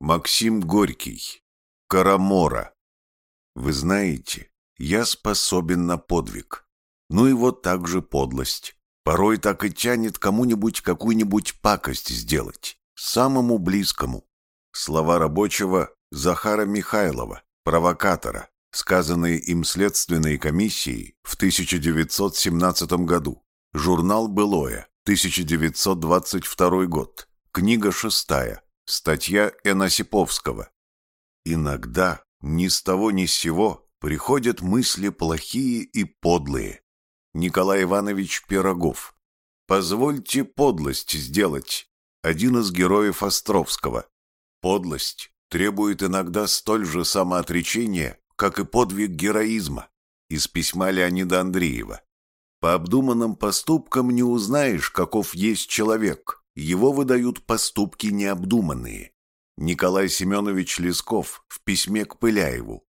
Максим Горький. Карамора. Вы знаете, я способен на подвиг. Ну и вот так же подлость. Порой так и тянет кому-нибудь какую-нибудь пакость сделать. Самому близкому. Слова рабочего Захара Михайлова, провокатора, сказанные им следственной комиссией в 1917 году. Журнал «Былое», 1922 год. Книга шестая. Статья Эносиповского. Иногда ни с того ни с сего приходят мысли плохие и подлые. Николай Иванович Пирогов. Позвольте подлость сделать. Один из героев Островского. Подлость требует иногда столь же самоотречения, как и подвиг героизма. Из письма Леонида Андреева. По обдуманным поступкам не узнаешь, каков есть человек. Его выдают поступки необдуманные. Николай Семенович Лесков в письме к Пыляеву.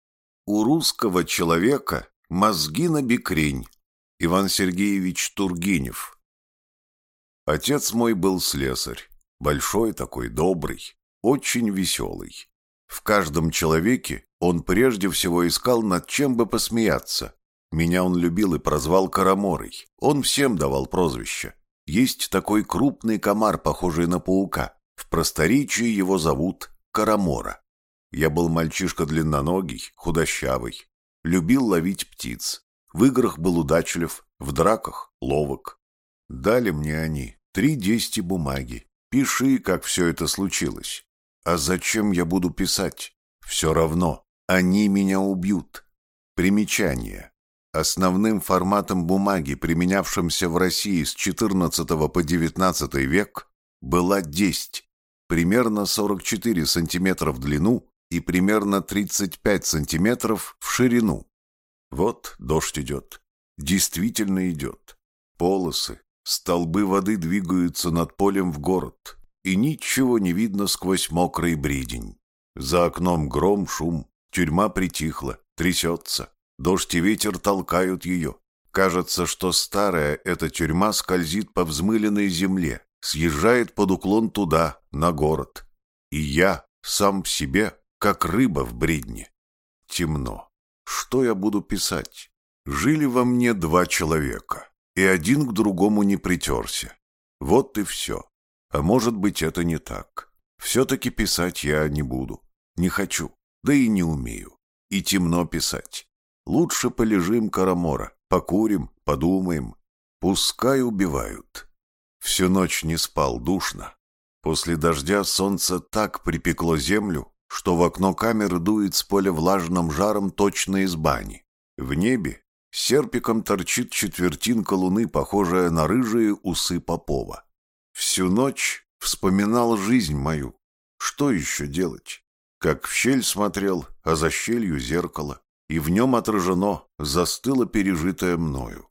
У русского человека мозги на бекрень. Иван Сергеевич Тургенев. Отец мой был слесарь. Большой такой, добрый, очень веселый. В каждом человеке он прежде всего искал над чем бы посмеяться. Меня он любил и прозвал Караморой. Он всем давал прозвище. Есть такой крупный комар, похожий на паука. В просторечии его зовут Карамора. Я был мальчишка длинноногий, худощавый. Любил ловить птиц. В играх был удачлив, в драках ловок. Дали мне они три десяти бумаги. Пиши, как все это случилось. А зачем я буду писать? Все равно, они меня убьют. Примечание. Основным форматом бумаги, применявшимся в России с XIV по XIX век, была 10, примерно 44 сантиметра в длину и примерно 35 сантиметров в ширину. Вот дождь идет. Действительно идет. Полосы, столбы воды двигаются над полем в город, и ничего не видно сквозь мокрый бредень. За окном гром, шум, тюрьма притихла, трясется. Дождь и ветер толкают ее. Кажется, что старая эта тюрьма скользит по взмыленной земле, съезжает под уклон туда, на город. И я сам в себе, как рыба в бредне. Темно. Что я буду писать? Жили во мне два человека, и один к другому не притерся. Вот и все. А может быть, это не так. Все-таки писать я не буду. Не хочу, да и не умею. И темно писать. Лучше полежим, Карамора, покурим, подумаем. Пускай убивают. Всю ночь не спал, душно. После дождя солнце так припекло землю, что в окно камеры дует с поля влажным жаром точно из бани. В небе серпиком торчит четвертинка луны, похожая на рыжие усы Попова. Всю ночь вспоминал жизнь мою. Что еще делать? Как в щель смотрел, а за щелью зеркало и в нем отражено застыло пережитое мною.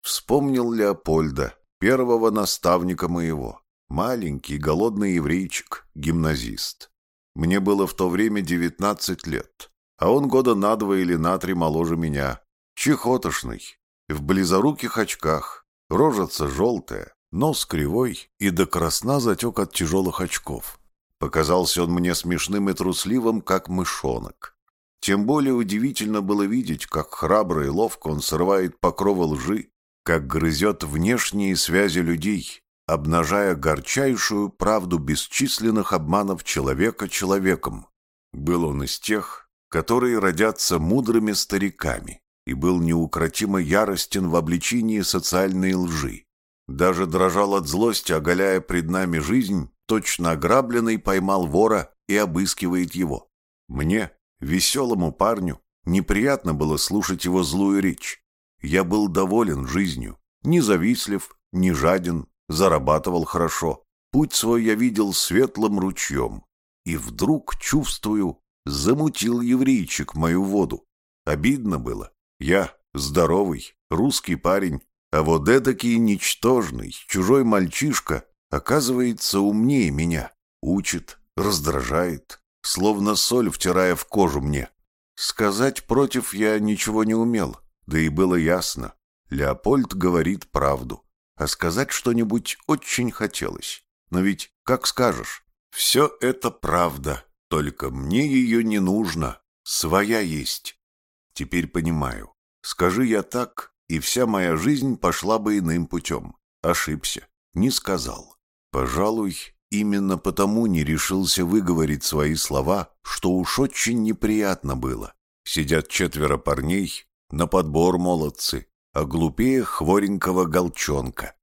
Вспомнил Леопольда, первого наставника моего, маленький голодный еврейчик, гимназист. Мне было в то время девятнадцать лет, а он года на два или на три моложе меня, чехотошный, в близоруких очках, рожица желтая, нос кривой и до красна затек от тяжелых очков. Показался он мне смешным и трусливым, как мышонок. Тем более удивительно было видеть, как храбро и ловко он срывает покровы лжи, как грызет внешние связи людей, обнажая горчайшую правду бесчисленных обманов человека человеком. Был он из тех, которые родятся мудрыми стариками, и был неукротимо яростен в обличении социальной лжи. Даже дрожал от злости, оголяя пред нами жизнь, точно ограбленный поймал вора и обыскивает его. Мне, Веселому парню неприятно было слушать его злую речь. Я был доволен жизнью, не завистлив, не жаден, зарабатывал хорошо. Путь свой я видел светлым ручьем. И вдруг, чувствую, замутил еврейчик мою воду. Обидно было. Я, здоровый, русский парень, а вот эдакий ничтожный, чужой мальчишка, оказывается умнее меня. Учит, раздражает, словно соль втирая в кожу мне. Сказать против я ничего не умел, да и было ясно. Леопольд говорит правду, а сказать что-нибудь очень хотелось. Но ведь, как скажешь, все это правда, Только мне ее не нужно, своя есть. Теперь понимаю. Скажи я так, и вся моя жизнь пошла бы иным путем. Ошибся, не сказал. Пожалуй, именно потому не решился выговорить свои слова, что уж очень неприятно было. Сидят четверо парней, на подбор молодцы, а глупее хворенького голчонка.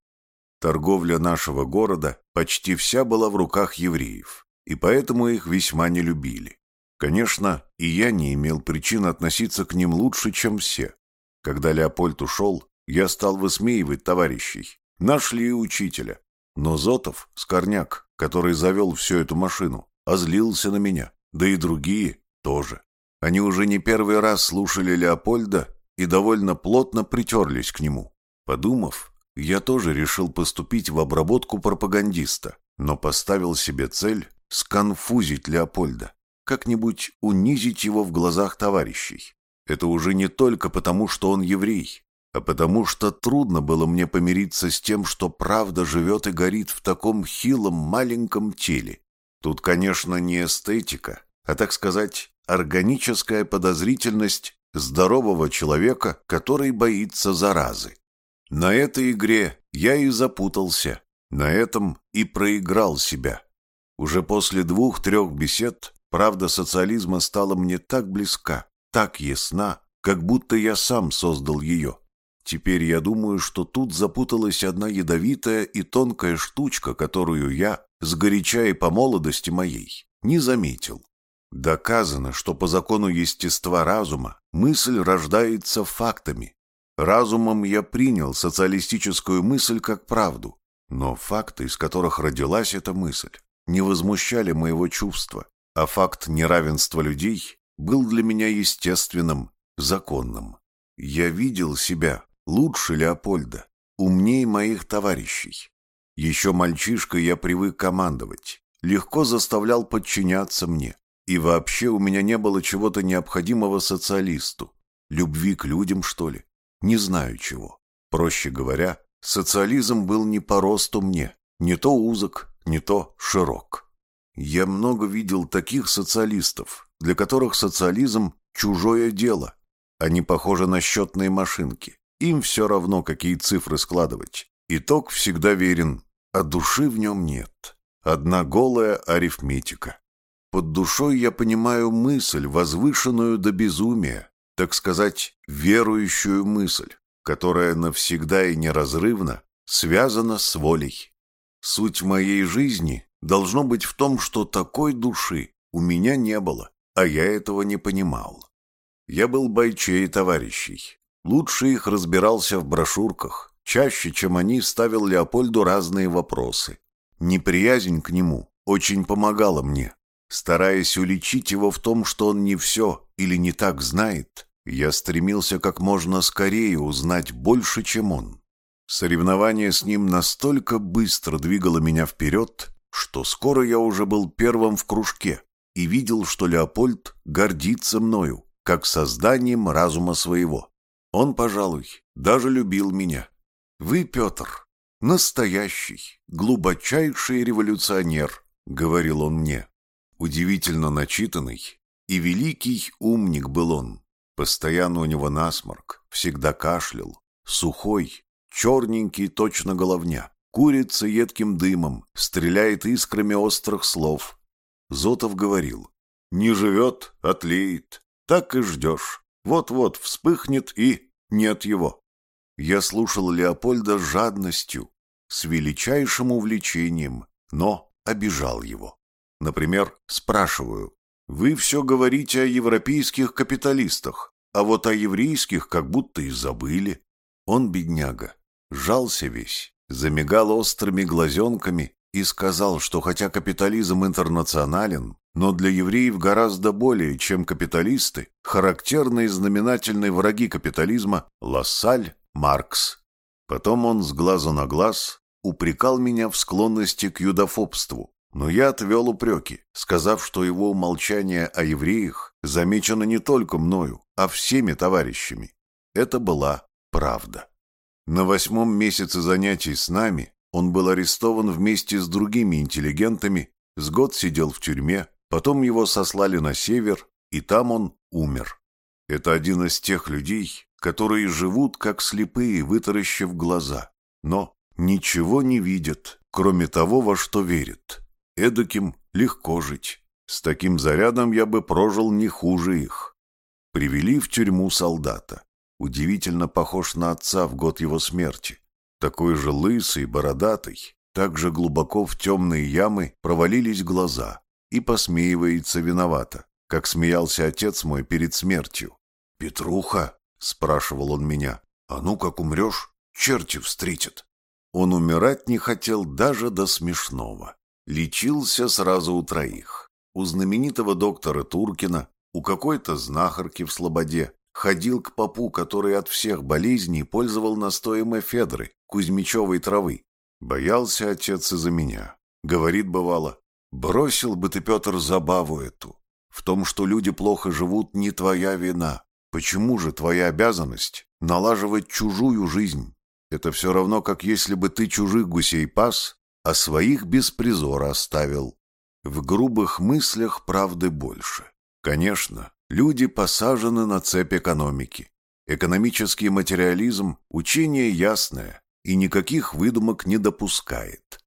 Торговля нашего города почти вся была в руках евреев, и поэтому их весьма не любили. Конечно, и я не имел причин относиться к ним лучше, чем все. Когда Леопольд ушел, я стал высмеивать товарищей. Нашли учителя. Но Зотов, Скорняк, который завел всю эту машину, озлился на меня, да и другие тоже. Они уже не первый раз слушали Леопольда и довольно плотно притерлись к нему. Подумав, я тоже решил поступить в обработку пропагандиста, но поставил себе цель сконфузить Леопольда, как-нибудь унизить его в глазах товарищей. Это уже не только потому, что он еврей, а потому что трудно было мне помириться с тем, что правда живет и горит в таком хилом маленьком теле. Тут, конечно, не эстетика, а, так сказать, органическая подозрительность здорового человека, который боится заразы. На этой игре я и запутался, на этом и проиграл себя. Уже после двух-трех бесед правда социализма стала мне так близка, так ясна, как будто я сам создал ее. Теперь я думаю, что тут запуталась одна ядовитая и тонкая штучка, которую я, сгоряча и по молодости моей, не заметил. Доказано, что по закону естества разума мысль рождается фактами. Разумом я принял социалистическую мысль как правду, но факты, из которых родилась эта мысль, не возмущали моего чувства, а факт неравенства людей был для меня естественным, законным. Я видел себя лучше Леопольда, умнее моих товарищей. Еще мальчишкой я привык командовать, легко заставлял подчиняться мне. И вообще у меня не было чего-то необходимого социалисту. Любви к людям, что ли? Не знаю чего. Проще говоря, социализм был не по росту мне. Не то узок, не то широк. Я много видел таких социалистов, для которых социализм – чужое дело. Они похожи на счетные машинки. Им все равно, какие цифры складывать. Итог всегда верен, а души в нем нет. Одна голая арифметика. Под душой я понимаю мысль, возвышенную до безумия, так сказать, верующую мысль, которая навсегда и неразрывно связана с волей. Суть моей жизни должно быть в том, что такой души у меня не было, а я этого не понимал. Я был бойчей товарищей. Лучше их разбирался в брошюрках. Чаще, чем они, ставил Леопольду разные вопросы. Неприязнь к нему очень помогала мне. Стараясь уличить его в том, что он не все или не так знает, я стремился как можно скорее узнать больше, чем он. Соревнование с ним настолько быстро двигало меня вперед, что скоро я уже был первым в кружке и видел, что Леопольд гордится мною, как созданием разума своего. Он, пожалуй, даже любил меня. Вы, Петр, настоящий, глубочайший революционер, — говорил он мне. Удивительно начитанный и великий умник был он. Постоянно у него насморк, всегда кашлял, сухой, черненький точно головня, курится едким дымом, стреляет искрами острых слов. Зотов говорил, не живет, отлеет, так и ждешь. Вот-вот вспыхнет и нет его. Я слушал Леопольда с жадностью, с величайшим увлечением, но обижал его. Например, спрашиваю, вы все говорите о европейских капиталистах, а вот о еврейских как будто и забыли. Он, бедняга, жался весь, замигал острыми глазенками и сказал, что хотя капитализм интернационален, но для евреев гораздо более, чем капиталисты, характерные знаменательные враги капитализма Лассаль, Маркс. Потом он с глазу на глаз упрекал меня в склонности к юдофобству, но я отвел упреки, сказав, что его умолчание о евреях замечено не только мною, а всеми товарищами. Это была правда. На восьмом месяце занятий с нами он был арестован вместе с другими интеллигентами, с год сидел в тюрьме, Потом его сослали на север, и там он умер. Это один из тех людей, которые живут как слепые, вытаращив глаза, но ничего не видят, кроме того, во что верят. Эдаким легко жить. С таким зарядом я бы прожил не хуже их. Привели в тюрьму солдата. Удивительно похож на отца в год его смерти. Такой же лысый, бородатый, так же глубоко в темные ямы провалились глаза и посмеивается виновато, как смеялся отец мой перед смертью. «Петруха», — спрашивал он меня, — «а ну как умрешь, черти встретят». Он умирать не хотел даже до смешного. Лечился сразу у троих. У знаменитого доктора Туркина, у какой-то знахарки в Слободе, ходил к попу, который от всех болезней пользовал настоем эфедры, кузьмичевой травы. Боялся отец из-за меня. Говорит, бывало, бросил бы ты, Петр, забаву эту. В том, что люди плохо живут, не твоя вина. Почему же твоя обязанность налаживать чужую жизнь? Это все равно, как если бы ты чужих гусей пас, а своих без призора оставил. В грубых мыслях правды больше. Конечно, Люди посажены на цепь экономики. Экономический материализм – учение ясное и никаких выдумок не допускает.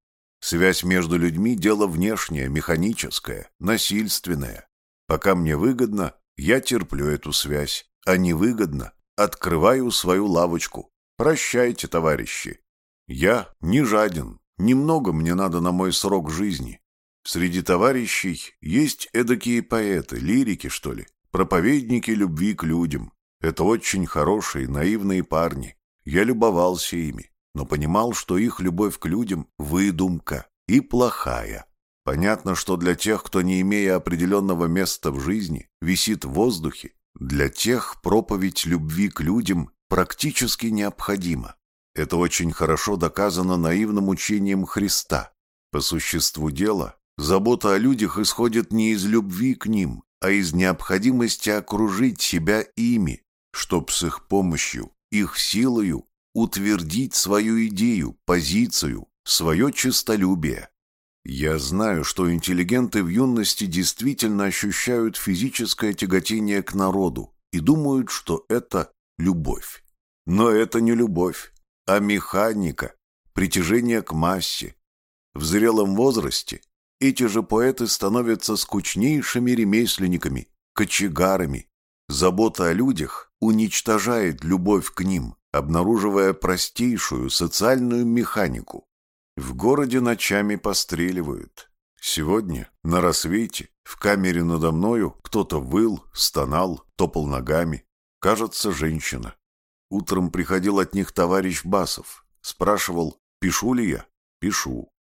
Связь между людьми – дело внешнее, механическое, насильственное. Пока мне выгодно, я терплю эту связь, а невыгодно – открываю свою лавочку. Прощайте, товарищи. Я не жаден, немного мне надо на мой срок жизни. Среди товарищей есть эдакие поэты, лирики, что ли, проповедники любви к людям. Это очень хорошие, наивные парни. Я любовался ими, но понимал, что их любовь к людям – выдумка и плохая. Понятно, что для тех, кто, не имея определенного места в жизни, висит в воздухе, для тех проповедь любви к людям практически необходима. Это очень хорошо доказано наивным учением Христа. По существу дела, забота о людях исходит не из любви к ним, а из необходимости окружить себя ими, чтоб с их помощью, их силою утвердить свою идею, позицию, свое честолюбие. Я знаю, что интеллигенты в юности действительно ощущают физическое тяготение к народу и думают, что это любовь. Но это не любовь, а механика, притяжение к массе. В зрелом возрасте эти же поэты становятся скучнейшими ремесленниками, кочегарами. Забота о людях уничтожает любовь к ним, обнаруживая простейшую социальную механику. В городе ночами постреливают. Сегодня, на рассвете, в камере надо мною кто-то выл, стонал, топал ногами. Кажется, женщина. Утром приходил от них товарищ Басов. Спрашивал, пишу ли я? Пишу.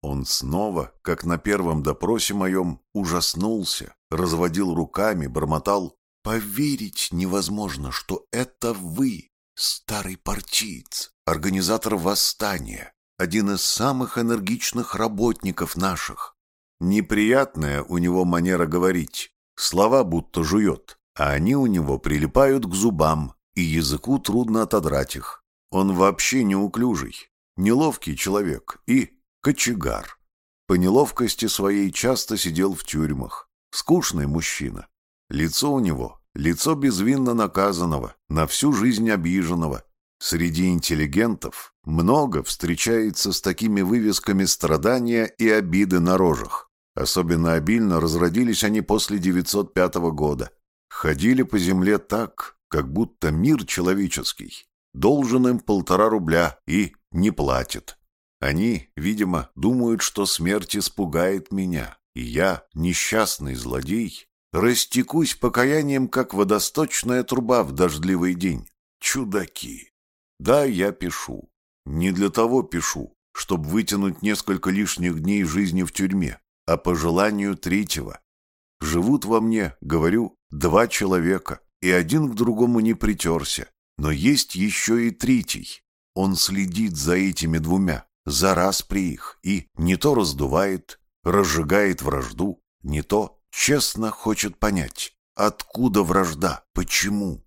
Он снова, как на первом допросе моем, ужаснулся, разводил руками, бормотал. «Поверить невозможно, что это вы, старый партиец, организатор восстания, один из самых энергичных работников наших». Неприятная у него манера говорить, слова будто жует, а они у него прилипают к зубам, и языку трудно отодрать их. Он вообще неуклюжий, неловкий человек и Кочегар. По неловкости своей часто сидел в тюрьмах. Скучный мужчина. Лицо у него – лицо безвинно наказанного, на всю жизнь обиженного. Среди интеллигентов много встречается с такими вывесками страдания и обиды на рожах. Особенно обильно разродились они после 905 года. Ходили по земле так, как будто мир человеческий должен им полтора рубля и не платит. Они, видимо, думают, что смерть испугает меня, и я, несчастный злодей, растекусь покаянием, как водосточная труба в дождливый день. Чудаки! Да, я пишу. Не для того пишу, чтобы вытянуть несколько лишних дней жизни в тюрьме, а по желанию третьего. Живут во мне, говорю, два человека, и один к другому не притерся. Но есть еще и третий. Он следит за этими двумя за раз при их и не то раздувает, разжигает вражду, не то честно хочет понять, откуда вражда, почему.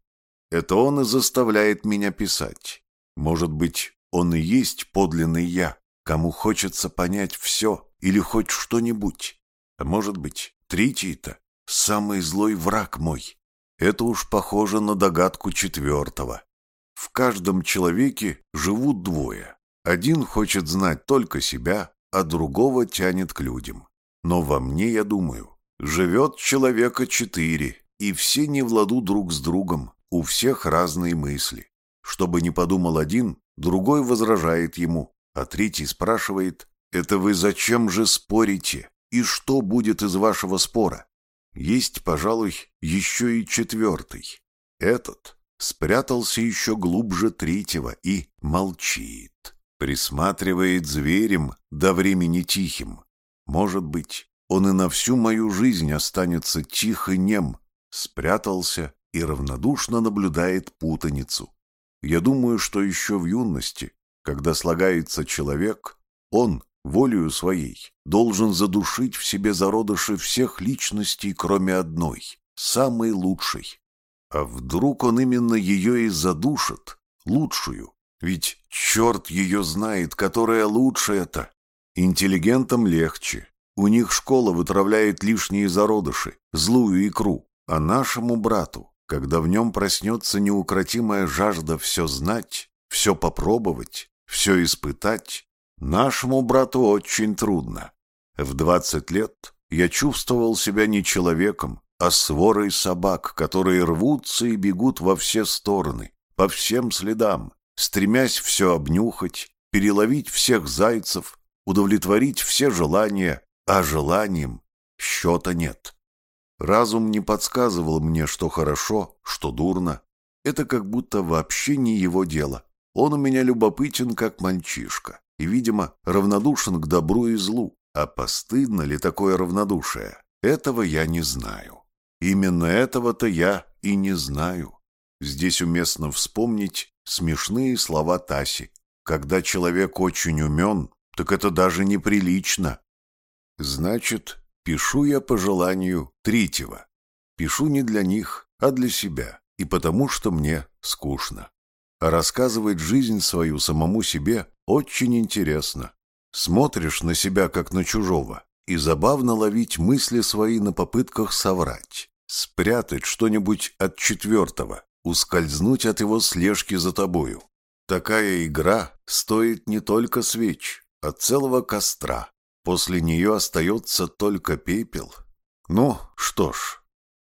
Это он и заставляет меня писать. Может быть, он и есть подлинный я, кому хочется понять все или хоть что-нибудь. А может быть, Третий-то — самый злой враг мой. Это уж похоже на догадку четвертого. В каждом человеке живут двое. Один хочет знать только себя, а другого тянет к людям. Но во мне, я думаю, живет человека четыре, и все не в ладу друг с другом, у всех разные мысли. Чтобы не подумал один, другой возражает ему, а третий спрашивает, «Это вы зачем же спорите? И что будет из вашего спора?» Есть, пожалуй, еще и четвертый. Этот спрятался еще глубже третьего и молчит. Присматривает зверем до времени тихим. Может быть, он и на всю мою жизнь останется тих и нем, спрятался и равнодушно наблюдает путаницу. Я думаю, что еще в юности, когда слагается человек, он, волею своей, должен задушить в себе зародыши всех личностей, кроме одной, самой лучшей. А вдруг он именно ее и задушит, лучшую? Ведь черт ее знает, которая лучше это. Интеллигентам легче. У них школа вытравляет лишние зародыши, злую икру. А нашему брату, когда в нем проснется неукротимая жажда все знать, все попробовать, все испытать, нашему брату очень трудно. В двадцать лет я чувствовал себя не человеком, а сворой собак, которые рвутся и бегут во все стороны, по всем следам, стремясь все обнюхать, переловить всех зайцев, удовлетворить все желания, а желанием счета нет. Разум не подсказывал мне, что хорошо, что дурно. Это как будто вообще не его дело. Он у меня любопытен, как мальчишка, и, видимо, равнодушен к добру и злу. А постыдно ли такое равнодушие? Этого я не знаю. Именно этого-то я и не знаю. Здесь уместно вспомнить смешные слова Таси. Когда человек очень умен, так это даже неприлично. Значит, Пишу я по желанию третьего. Пишу не для них, а для себя, и потому что мне скучно. А рассказывать жизнь свою самому себе очень интересно. Смотришь на себя, как на чужого, и забавно ловить мысли свои на попытках соврать, спрятать что-нибудь от четвертого, ускользнуть от его слежки за тобою. Такая игра стоит не только свеч, а целого костра. После нее остается только пепел. Ну, что ж,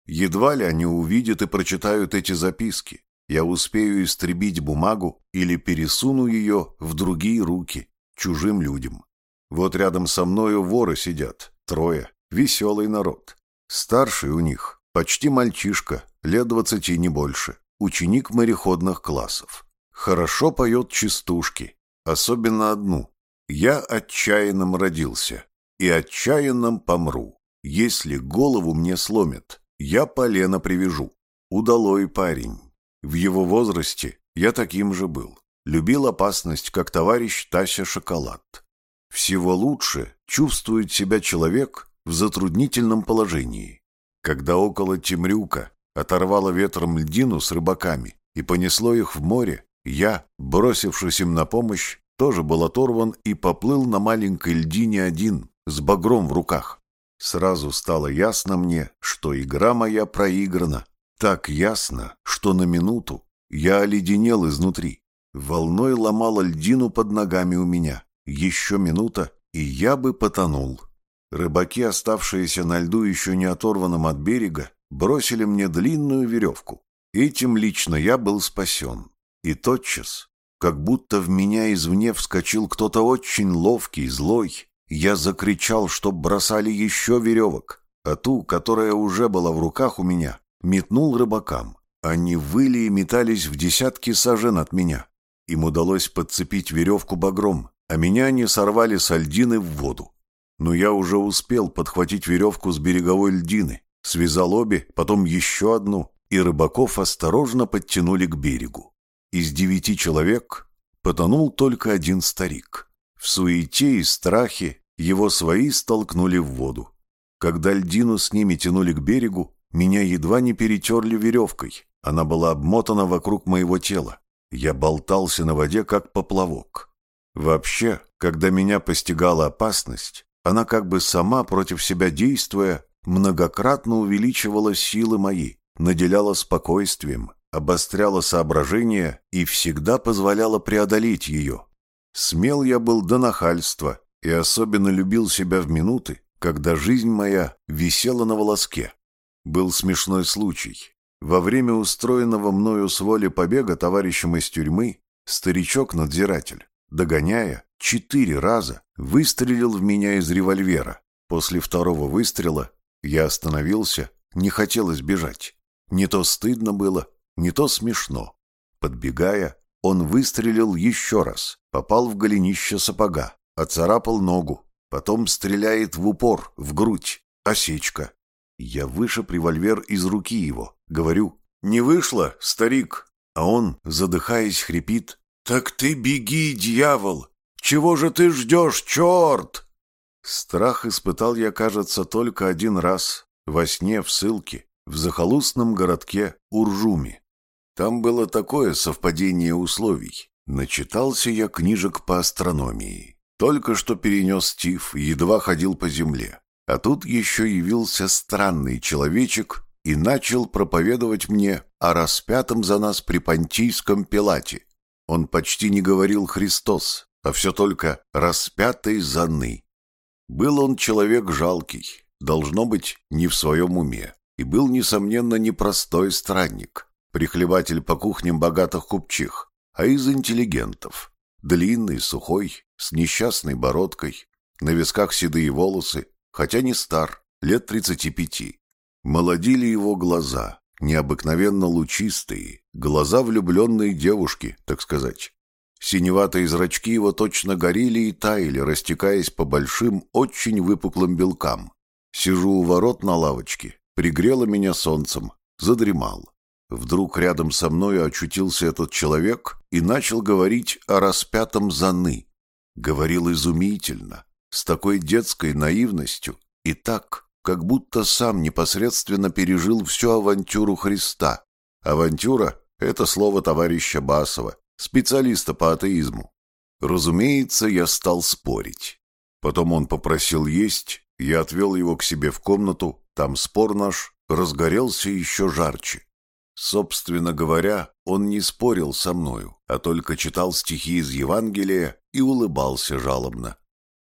едва ли они увидят и прочитают эти записки. Я успею истребить бумагу или пересуну ее в другие руки, чужим людям. Вот рядом со мною воры сидят, трое, веселый народ. Старший у них, почти мальчишка, лет двадцати не больше, ученик мореходных классов. Хорошо поет частушки, особенно одну, я отчаянным родился, и отчаянным помру. Если голову мне сломят, я полено привяжу. Удалой парень. В его возрасте я таким же был. Любил опасность, как товарищ Тася Шоколад. Всего лучше чувствует себя человек в затруднительном положении. Когда около Темрюка оторвало ветром льдину с рыбаками и понесло их в море, я, бросившись им на помощь, тоже был оторван и поплыл на маленькой льдине один, с багром в руках. Сразу стало ясно мне, что игра моя проиграна. Так ясно, что на минуту я оледенел изнутри. Волной ломала льдину под ногами у меня. Еще минута, и я бы потонул. Рыбаки, оставшиеся на льду еще не оторванным от берега, бросили мне длинную веревку. Этим лично я был спасен. И тотчас как будто в меня извне вскочил кто-то очень ловкий, злой. Я закричал, чтоб бросали еще веревок, а ту, которая уже была в руках у меня, метнул рыбакам. Они выли и метались в десятки сажен от меня. Им удалось подцепить веревку багром, а меня они сорвали с льдины в воду. Но я уже успел подхватить веревку с береговой льдины, связал обе, потом еще одну, и рыбаков осторожно подтянули к берегу. Из девяти человек потонул только один старик. В суете и страхе его свои столкнули в воду. Когда льдину с ними тянули к берегу, меня едва не перетерли веревкой. Она была обмотана вокруг моего тела. Я болтался на воде, как поплавок. Вообще, когда меня постигала опасность, она как бы сама против себя действуя, многократно увеличивала силы мои, наделяла спокойствием, обостряла соображение и всегда позволяла преодолеть ее. Смел я был до нахальства и особенно любил себя в минуты, когда жизнь моя висела на волоске. Был смешной случай. Во время устроенного мною с воли побега товарищем из тюрьмы старичок-надзиратель, догоняя, четыре раза выстрелил в меня из револьвера. После второго выстрела я остановился, не хотелось бежать. Не то стыдно было, не то смешно. Подбегая, он выстрелил еще раз, попал в голенище сапога, оцарапал ногу, потом стреляет в упор, в грудь, осечка. Я вышиб револьвер из руки его, говорю, «Не вышло, старик!» А он, задыхаясь, хрипит, «Так ты беги, дьявол! Чего же ты ждешь, черт?» Страх испытал я, кажется, только один раз, во сне в ссылке, в захолустном городке Уржуме. Там было такое совпадение условий. Начитался я книжек по астрономии. Только что перенес тиф, едва ходил по земле. А тут еще явился странный человечек и начал проповедовать мне о распятом за нас при Понтийском Пилате. Он почти не говорил «Христос», а все только «распятый за ны». Был он человек жалкий, должно быть, не в своем уме, и был, несомненно, непростой странник, прихлебатель по кухням богатых купчих, а из интеллигентов. Длинный, сухой, с несчастной бородкой, на висках седые волосы, хотя не стар, лет тридцати пяти. Молодили его глаза, необыкновенно лучистые, глаза влюбленной девушки, так сказать. Синеватые зрачки его точно горели и таяли, растекаясь по большим, очень выпуклым белкам. Сижу у ворот на лавочке, пригрело меня солнцем, задремал. Вдруг рядом со мной очутился этот человек и начал говорить о распятом Заны. Говорил изумительно, с такой детской наивностью и так, как будто сам непосредственно пережил всю авантюру Христа. Авантюра — это слово товарища Басова, специалиста по атеизму. Разумеется, я стал спорить. Потом он попросил есть, я отвел его к себе в комнату, там спор наш разгорелся еще жарче. Собственно говоря, он не спорил со мною, а только читал стихи из Евангелия и улыбался жалобно.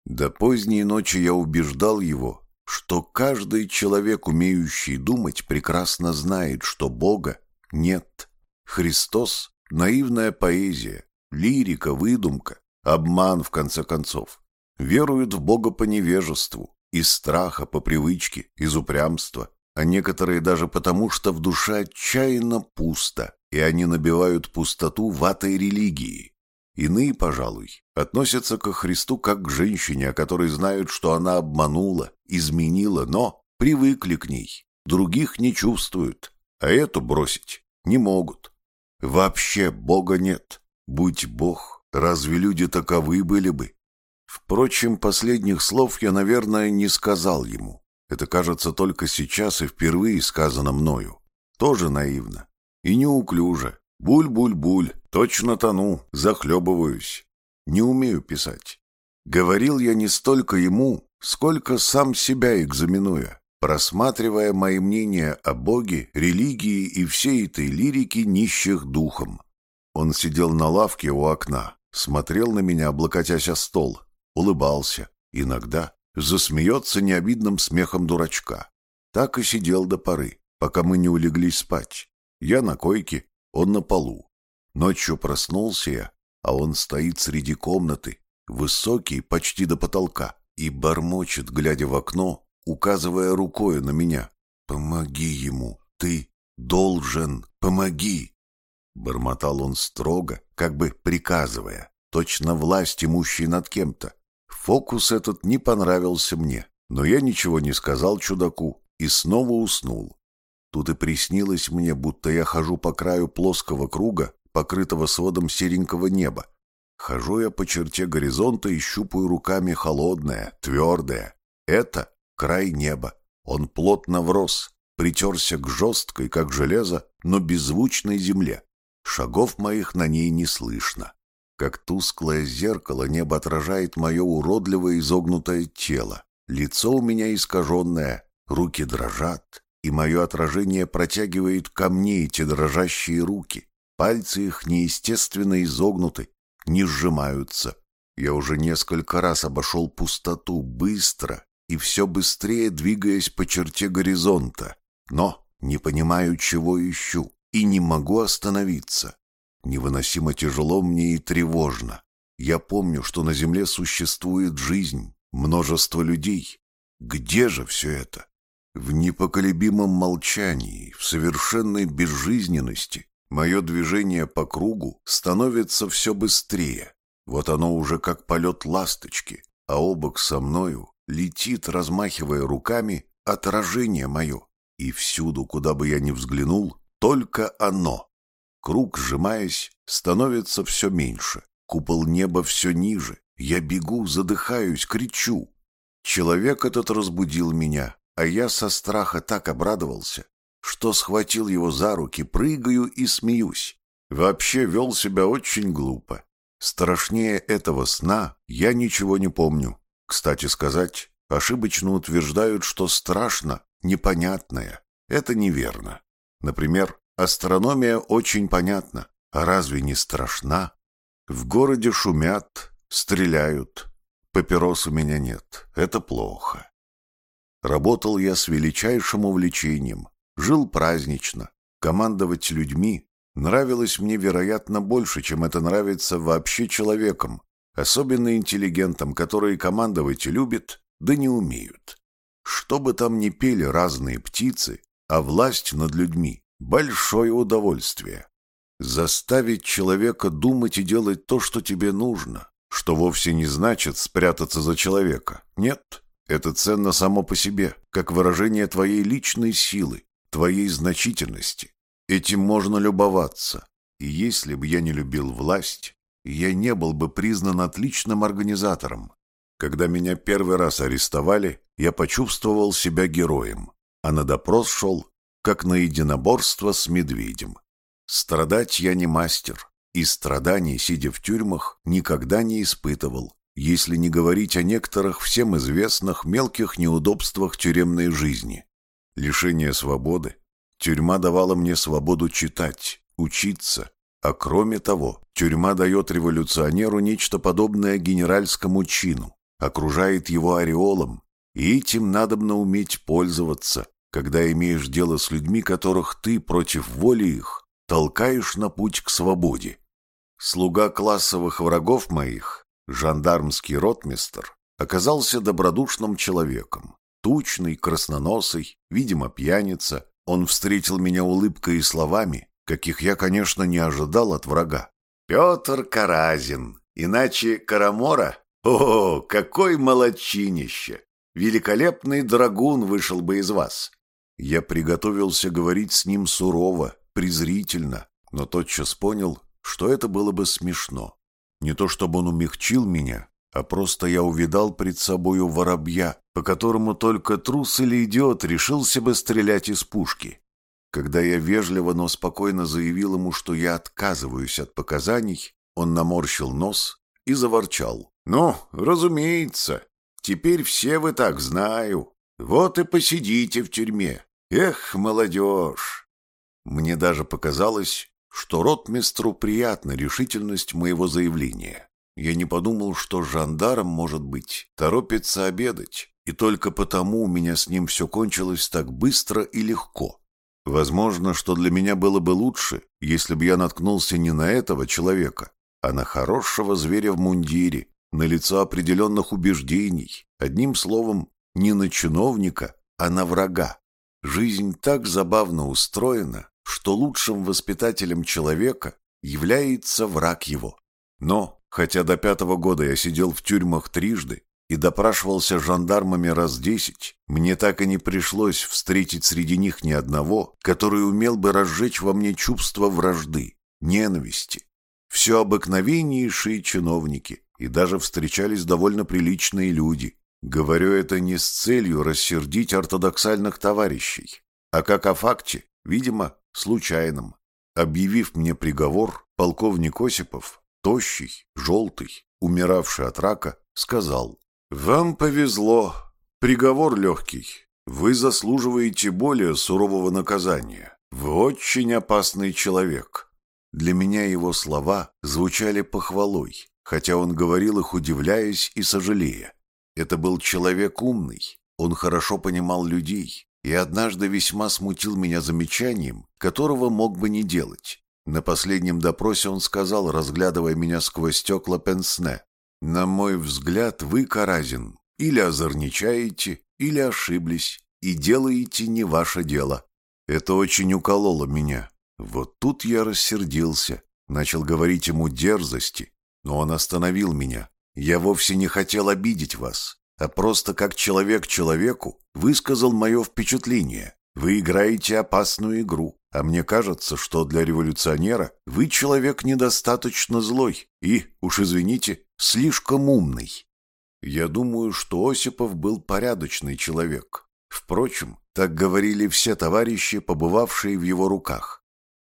До поздней ночи я убеждал его, что каждый человек, умеющий думать, прекрасно знает, что Бога нет. Христос — наивная поэзия, лирика, выдумка, обман, в конце концов. Веруют в Бога по невежеству, из страха, по привычке, из упрямства, а некоторые даже потому, что в душе отчаянно пусто, и они набивают пустоту ватой религии. Иные, пожалуй, относятся ко Христу как к женщине, о которой знают, что она обманула, изменила, но привыкли к ней, других не чувствуют, а эту бросить не могут. Вообще Бога нет. Будь Бог, разве люди таковы были бы? Впрочем, последних слов я, наверное, не сказал ему. Это, кажется, только сейчас и впервые сказано мною. Тоже наивно. И неуклюже. Буль-буль-буль. Точно тону, захлебываюсь. Не умею писать. Говорил я не столько ему, сколько сам себя экзаменуя, просматривая мои мнения о Боге, религии и всей этой лирике нищих духом. Он сидел на лавке у окна, смотрел на меня, облокотясь о стол, улыбался, иногда засмеется необидным смехом дурачка. Так и сидел до поры, пока мы не улеглись спать. Я на койке, он на полу. Ночью проснулся я, а он стоит среди комнаты, высокий почти до потолка, и бормочет, глядя в окно, указывая рукой на меня. «Помоги ему, ты должен, помоги!» Бормотал он строго, как бы приказывая, точно власть имущей над кем-то. Фокус этот не понравился мне, но я ничего не сказал чудаку и снова уснул. Тут и приснилось мне, будто я хожу по краю плоского круга, покрытого сводом серенького неба. Хожу я по черте горизонта и щупаю руками холодное, твердое. Это край неба. Он плотно врос, притерся к жесткой, как железо, но беззвучной земле. Шагов моих на ней не слышно. Как тусклое зеркало небо отражает мое уродливое изогнутое тело. Лицо у меня искаженное, руки дрожат, и мое отражение протягивает ко мне эти дрожащие руки. Пальцы их неестественно изогнуты, не сжимаются. Я уже несколько раз обошел пустоту быстро и все быстрее двигаясь по черте горизонта. Но не понимаю, чего ищу, и не могу остановиться. Невыносимо тяжело мне и тревожно. Я помню, что на Земле существует жизнь, множество людей. Где же все это? В непоколебимом молчании, в совершенной безжизненности, мое движение по кругу становится все быстрее. Вот оно уже как полет ласточки, а обок со мною летит, размахивая руками, отражение мое. И всюду, куда бы я ни взглянул, только оно. Круг, сжимаясь, становится все меньше. Купол неба все ниже. Я бегу, задыхаюсь, кричу. Человек этот разбудил меня, а я со страха так обрадовался, что схватил его за руки, прыгаю и смеюсь. Вообще вел себя очень глупо. Страшнее этого сна я ничего не помню. Кстати сказать, ошибочно утверждают, что страшно непонятное. Это неверно. Например, астрономия очень понятна, а разве не страшна? В городе шумят, стреляют. Папирос у меня нет, это плохо. Работал я с величайшим увлечением, жил празднично. Командовать людьми нравилось мне, вероятно, больше, чем это нравится вообще человеком, особенно интеллигентам, которые командовать любят, да не умеют. Что бы там ни пели разные птицы, а власть над людьми – большое удовольствие. Заставить человека думать и делать то, что тебе нужно, что вовсе не значит спрятаться за человека. Нет, это ценно само по себе, как выражение твоей личной силы, твоей значительности. Этим можно любоваться. И если бы я не любил власть, я не был бы признан отличным организатором. Когда меня первый раз арестовали, я почувствовал себя героем, а на допрос шел, как на единоборство с медведем. Страдать я не мастер, и страданий, сидя в тюрьмах, никогда не испытывал, если не говорить о некоторых всем известных мелких неудобствах тюремной жизни. Лишение свободы. Тюрьма давала мне свободу читать, учиться, а кроме того, тюрьма дает революционеру нечто подобное генеральскому чину, окружает его ореолом, и этим надобно уметь пользоваться, когда имеешь дело с людьми, которых ты против воли их толкаешь на путь к свободе. Слуга классовых врагов моих, жандармский ротмистр, оказался добродушным человеком. Тучный, красноносый, видимо, пьяница, он встретил меня улыбкой и словами, каких я, конечно, не ожидал от врага. «Петр Каразин, иначе Карамора? О, какой молочинище! Великолепный драгун вышел бы из вас!» Я приготовился говорить с ним сурово, презрительно, но тотчас понял, что это было бы смешно. Не то чтобы он умягчил меня, а просто я увидал пред собою воробья, по которому только трус или идиот решился бы стрелять из пушки. Когда я вежливо, но спокойно заявил ему, что я отказываюсь от показаний, он наморщил нос и заворчал. «Ну, разумеется, теперь все вы так знаю. Вот и посидите в тюрьме. Эх, молодежь!» Мне даже показалось, что ротмистру приятна решительность моего заявления. Я не подумал, что жандарм, может быть, торопится обедать, и только потому у меня с ним все кончилось так быстро и легко. Возможно, что для меня было бы лучше, если бы я наткнулся не на этого человека, а на хорошего зверя в мундире, на лицо определенных убеждений, одним словом, не на чиновника, а на врага. Жизнь так забавно устроена, что лучшим воспитателем человека является враг его. Но, хотя до пятого года я сидел в тюрьмах трижды и допрашивался жандармами раз десять, мне так и не пришлось встретить среди них ни одного, который умел бы разжечь во мне чувство вражды, ненависти. Все обыкновеннейшие чиновники, и даже встречались довольно приличные люди. Говорю это не с целью рассердить ортодоксальных товарищей, а как о факте, видимо, случайным. Объявив мне приговор, полковник Осипов, тощий, желтый, умиравший от рака, сказал, «Вам повезло, приговор легкий. Вы заслуживаете более сурового наказания. Вы очень опасный человек». Для меня его слова звучали похвалой, хотя он говорил их, удивляясь и сожалея. Это был человек умный, он хорошо понимал людей, и однажды весьма смутил меня замечанием, которого мог бы не делать. На последнем допросе он сказал, разглядывая меня сквозь стекла пенсне, «На мой взгляд, вы, Каразин, или озорничаете, или ошиблись, и делаете не ваше дело». Это очень укололо меня. Вот тут я рассердился, начал говорить ему дерзости, но он остановил меня. Я вовсе не хотел обидеть вас, а просто как человек человеку высказал мое впечатление. Вы играете опасную игру, а мне кажется, что для революционера вы человек недостаточно злой и, уж извините, слишком умный. Я думаю, что Осипов был порядочный человек. Впрочем, так говорили все товарищи, побывавшие в его руках.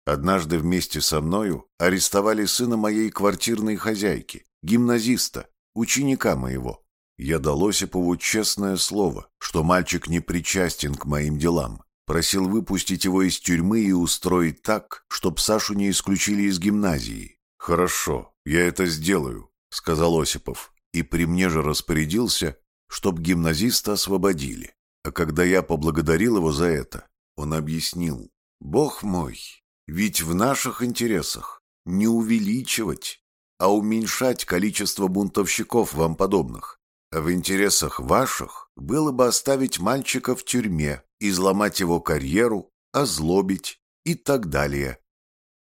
Однажды вместе со мною арестовали сына моей квартирной хозяйки, гимназиста, ученика моего. Я дал Осипову честное слово, что мальчик не причастен к моим делам. Просил выпустить его из тюрьмы и устроить так, чтоб Сашу не исключили из гимназии. «Хорошо, я это сделаю», — сказал Осипов. И при мне же распорядился, чтоб гимназиста освободили. А когда я поблагодарил его за это, он объяснил. «Бог мой, ведь в наших интересах не увеличивать, а уменьшать количество бунтовщиков вам подобных. В интересах ваших было бы оставить мальчика в тюрьме, изломать его карьеру, озлобить и так далее.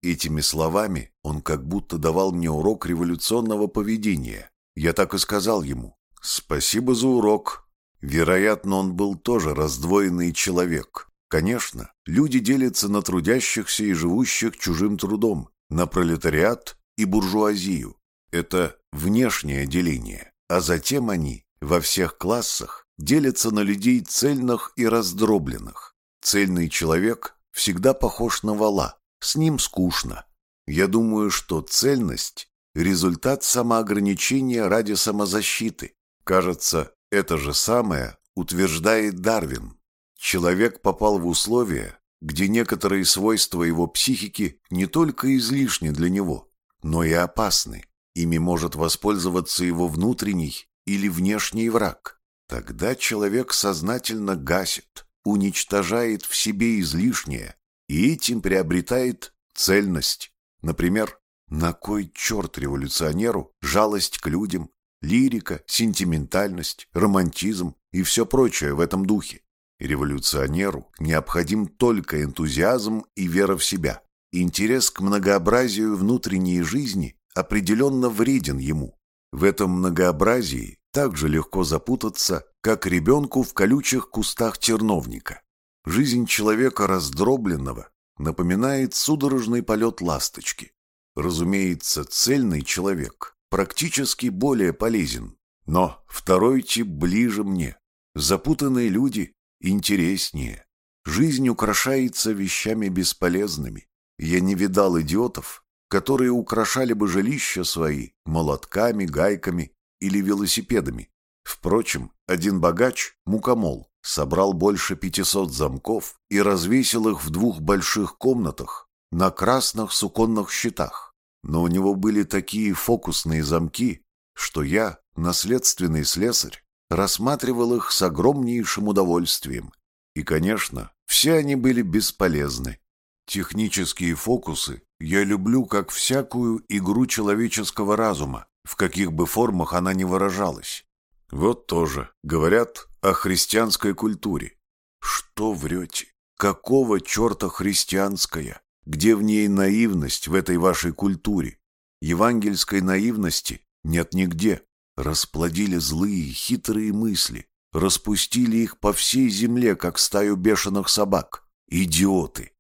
Этими словами он как будто давал мне урок революционного поведения. Я так и сказал ему «Спасибо за урок». Вероятно, он был тоже раздвоенный человек. Конечно, люди делятся на трудящихся и живущих чужим трудом, на пролетариат и буржуазию. Это внешнее деление. А затем они во всех классах делятся на людей цельных и раздробленных. Цельный человек всегда похож на вала, с ним скучно. Я думаю, что цельность – результат самоограничения ради самозащиты. Кажется, это же самое утверждает Дарвин. Человек попал в условия, где некоторые свойства его психики не только излишни для него, но и опасны. Ими может воспользоваться его внутренний или внешний враг. Тогда человек сознательно гасит, уничтожает в себе излишнее и этим приобретает цельность. Например, на кой черт революционеру жалость к людям, лирика, сентиментальность, романтизм и все прочее в этом духе? Революционеру необходим только энтузиазм и вера в себя. Интерес к многообразию внутренней жизни определенно вреден ему. В этом многообразии так же легко запутаться, как ребенку в колючих кустах терновника. Жизнь человека раздробленного напоминает судорожный полет ласточки. Разумеется, цельный человек практически более полезен, но второй тип ближе мне. Запутанные люди интереснее. Жизнь украшается вещами бесполезными. Я не видал идиотов, которые украшали бы жилища свои молотками, гайками или велосипедами. Впрочем, один богач, мукомол, собрал больше 500 замков и развесил их в двух больших комнатах на красных суконных щитах. Но у него были такие фокусные замки, что я, наследственный слесарь, рассматривал их с огромнейшим удовольствием. И, конечно, все они были бесполезны. Технические фокусы я люблю как всякую игру человеческого разума, в каких бы формах она ни выражалась. Вот тоже говорят о христианской культуре. Что врете? Какого черта христианская? Где в ней наивность в этой вашей культуре? Евангельской наивности нет нигде. Расплодили злые, хитрые мысли, распустили их по всей земле, как стаю бешеных собак. Идиоты!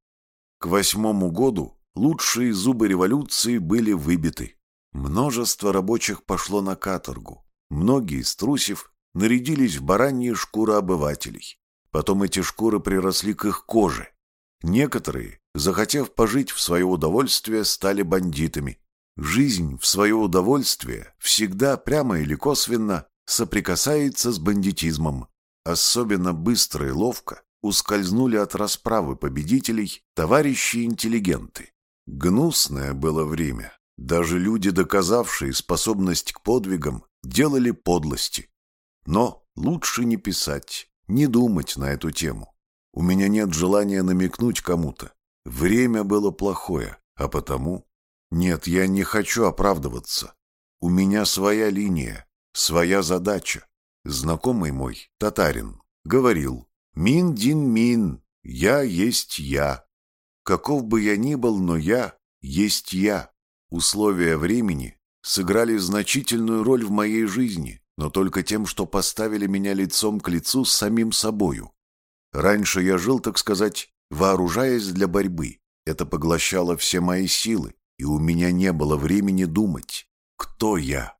К восьмому году лучшие зубы революции были выбиты. Множество рабочих пошло на каторгу. Многие, струсив, нарядились в бараньи шкуры обывателей. Потом эти шкуры приросли к их коже. Некоторые, захотев пожить в свое удовольствие, стали бандитами. Жизнь в свое удовольствие всегда, прямо или косвенно, соприкасается с бандитизмом. особенно быстро и ловко, ускользнули от расправы победителей товарищи-интеллигенты. Гнусное было время. Даже люди, доказавшие способность к подвигам, делали подлости. Но лучше не писать, не думать на эту тему. У меня нет желания намекнуть кому-то. Время было плохое, а потому... Нет, я не хочу оправдываться. У меня своя линия, своя задача. Знакомый мой, татарин, говорил, «Мин-дин-мин, я есть я». Каков бы я ни был, но я есть я. Условия времени сыграли значительную роль в моей жизни, но только тем, что поставили меня лицом к лицу с самим собою. Раньше я жил, так сказать, вооружаясь для борьбы. Это поглощало все мои силы, и у меня не было времени думать, кто я.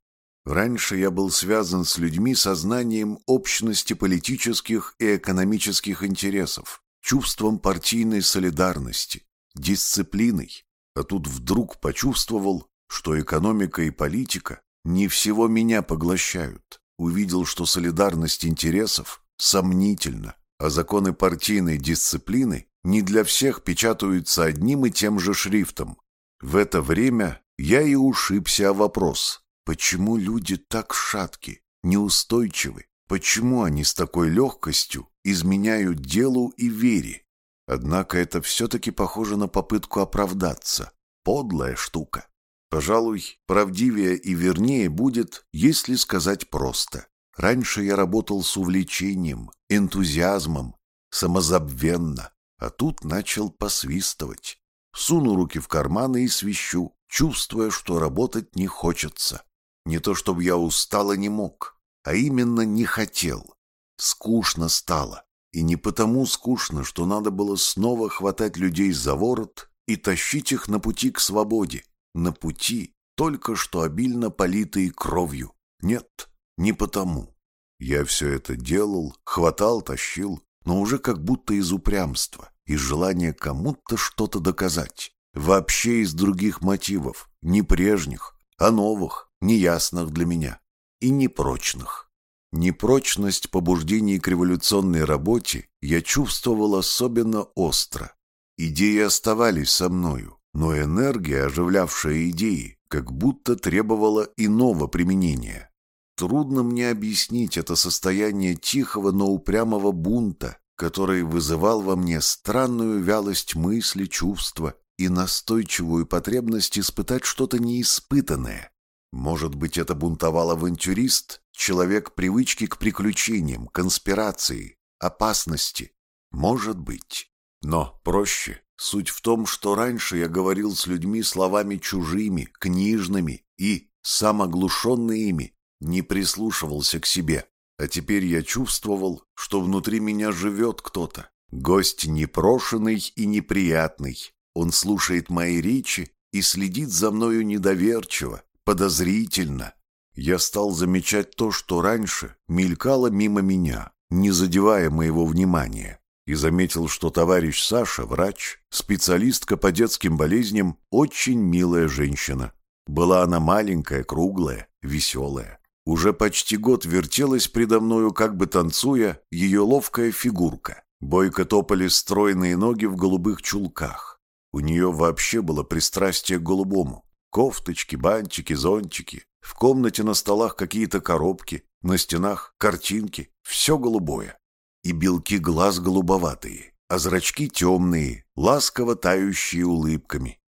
Раньше я был связан с людьми сознанием общности политических и экономических интересов, чувством партийной солидарности, дисциплиной, а тут вдруг почувствовал, что экономика и политика не всего меня поглощают. Увидел, что солидарность интересов сомнительна, а законы партийной дисциплины не для всех печатаются одним и тем же шрифтом. В это время я и ушибся о вопрос, почему люди так шатки, неустойчивы, почему они с такой легкостью изменяют делу и вере. Однако это все-таки похоже на попытку оправдаться. Подлая штука. Пожалуй, правдивее и вернее будет, если сказать просто. Раньше я работал с увлечением, энтузиазмом, самозабвенно, а тут начал посвистывать. Суну руки в карманы и свищу, чувствуя, что работать не хочется. Не то чтобы я устал и не мог, а именно не хотел. Скучно стало. И не потому скучно, что надо было снова хватать людей за ворот и тащить их на пути к свободе, на пути, только что обильно политые кровью. Нет, не потому. Я все это делал, хватал, тащил, но уже как будто из упрямства, из желания кому-то что-то доказать. Вообще из других мотивов, не прежних, а новых, неясных для меня и непрочных. Непрочность побуждений к революционной работе я чувствовал особенно остро. Идеи оставались со мною, но энергия, оживлявшая идеи, как будто требовала иного применения. Трудно мне объяснить это состояние тихого, но упрямого бунта, который вызывал во мне странную вялость мысли, чувства и настойчивую потребность испытать что-то неиспытанное. Может быть, это бунтовал авантюрист, человек привычки к приключениям, конспирации, опасности. Может быть. Но проще. Суть в том, что раньше я говорил с людьми словами чужими, книжными и, сам оглушенный ими, не прислушивался к себе. А теперь я чувствовал, что внутри меня живет кто-то. Гость непрошенный и неприятный. Он слушает мои речи и следит за мною недоверчиво, подозрительно. Я стал замечать то, что раньше мелькало мимо меня, не задевая моего внимания, и заметил, что товарищ Саша, врач, специалистка по детским болезням, очень милая женщина. Была она маленькая, круглая, веселая. Уже почти год вертелась предо мною, как бы танцуя, ее ловкая фигурка. Бойко топали стройные ноги в голубых чулках. У нее вообще было пристрастие к голубому. Кофточки, бантики, зонтики. В комнате на столах какие-то коробки, на стенах картинки. Все голубое. И белки глаз голубоватые, а зрачки темные, ласково тающие улыбками.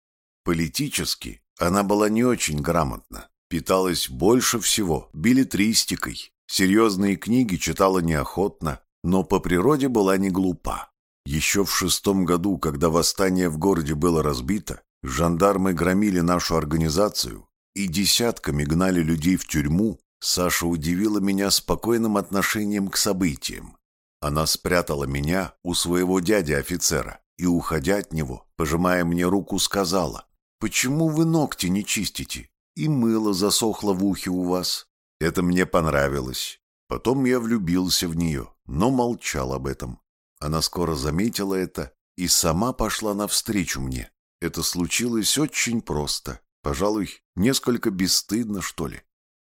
Политически она была не очень грамотна. Питалась больше всего билетристикой. Серьезные книги читала неохотно, но по природе была не глупа. Еще в шестом году, когда восстание в городе было разбито, жандармы громили нашу организацию и десятками гнали людей в тюрьму, Саша удивила меня спокойным отношением к событиям. Она спрятала меня у своего дяди-офицера и, уходя от него, пожимая мне руку, сказала, «Почему вы ногти не чистите? и мыло засохло в ухе у вас. Это мне понравилось. Потом я влюбился в нее, но молчал об этом. Она скоро заметила это и сама пошла навстречу мне. Это случилось очень просто, пожалуй, несколько бесстыдно, что ли.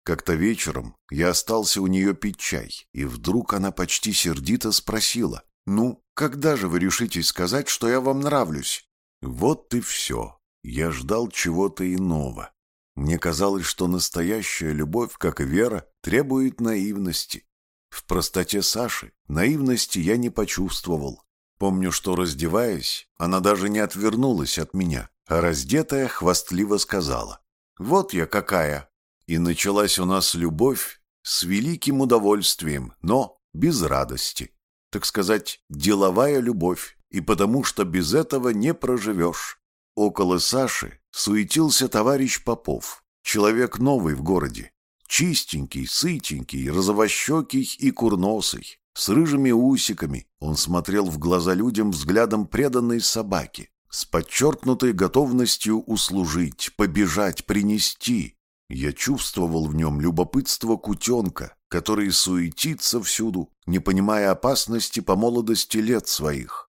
Как-то вечером я остался у нее пить чай, и вдруг она почти сердито спросила, «Ну, когда же вы решитесь сказать, что я вам нравлюсь?» Вот и все. Я ждал чего-то иного. Мне казалось, что настоящая любовь, как и вера, требует наивности. В простоте Саши наивности я не почувствовал. Помню, что, раздеваясь, она даже не отвернулась от меня, а раздетая хвастливо сказала «Вот я какая!» И началась у нас любовь с великим удовольствием, но без радости. Так сказать, деловая любовь, и потому что без этого не проживешь. Около Саши суетился товарищ Попов, человек новый в городе, чистенький, сытенький, розовощекий и курносый, с рыжими усиками. Он смотрел в глаза людям взглядом преданной собаки, с подчеркнутой готовностью услужить, побежать, принести. Я чувствовал в нем любопытство кутенка, который суетится всюду, не понимая опасности по молодости лет своих.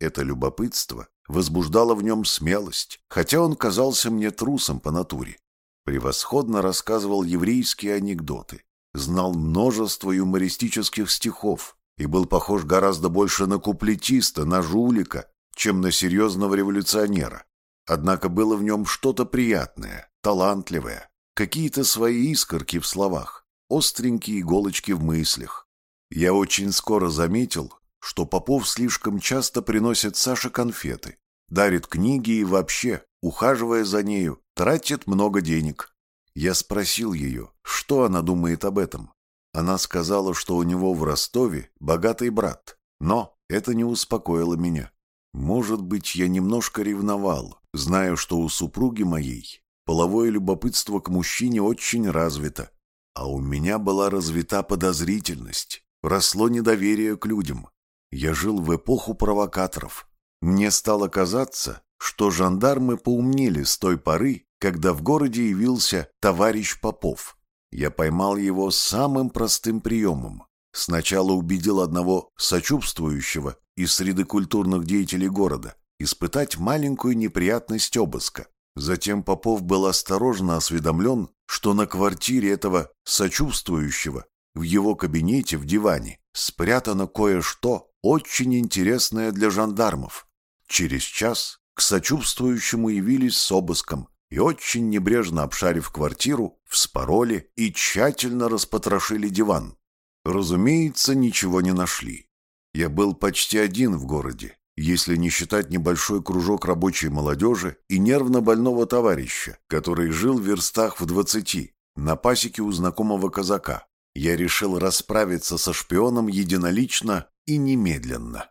Это любопытство возбуждало в нем смелость, хотя он казался мне трусом по натуре. Превосходно рассказывал еврейские анекдоты, знал множество юмористических стихов и был похож гораздо больше на куплетиста, на жулика, чем на серьезного революционера. Однако было в нем что-то приятное, талантливое, какие-то свои искорки в словах, остренькие иголочки в мыслях. Я очень скоро заметил, что Попов слишком часто приносит Саше конфеты, дарит книги и вообще, ухаживая за нею, тратит много денег. Я спросил ее, что она думает об этом. Она сказала, что у него в Ростове богатый брат, но это не успокоило меня. Может быть, я немножко ревновал, зная, что у супруги моей половое любопытство к мужчине очень развито, а у меня была развита подозрительность, росло недоверие к людям. Я жил в эпоху провокаторов. Мне стало казаться, что жандармы поумнели с той поры, когда в городе явился товарищ Попов. Я поймал его самым простым приемом. Сначала убедил одного сочувствующего из среды культурных деятелей города испытать маленькую неприятность обыска. Затем Попов был осторожно осведомлен, что на квартире этого сочувствующего в его кабинете в диване спрятано кое-что очень интересное для жандармов. Через час к сочувствующему явились с обыском и очень небрежно обшарив квартиру, вспороли и тщательно распотрошили диван. Разумеется, ничего не нашли. Я был почти один в городе, если не считать небольшой кружок рабочей молодежи и нервно больного товарища, который жил в верстах в двадцати, на пасеке у знакомого казака. Я решил расправиться со шпионом единолично и немедленно.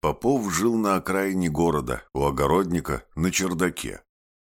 Попов жил на окраине города, у огородника, на чердаке.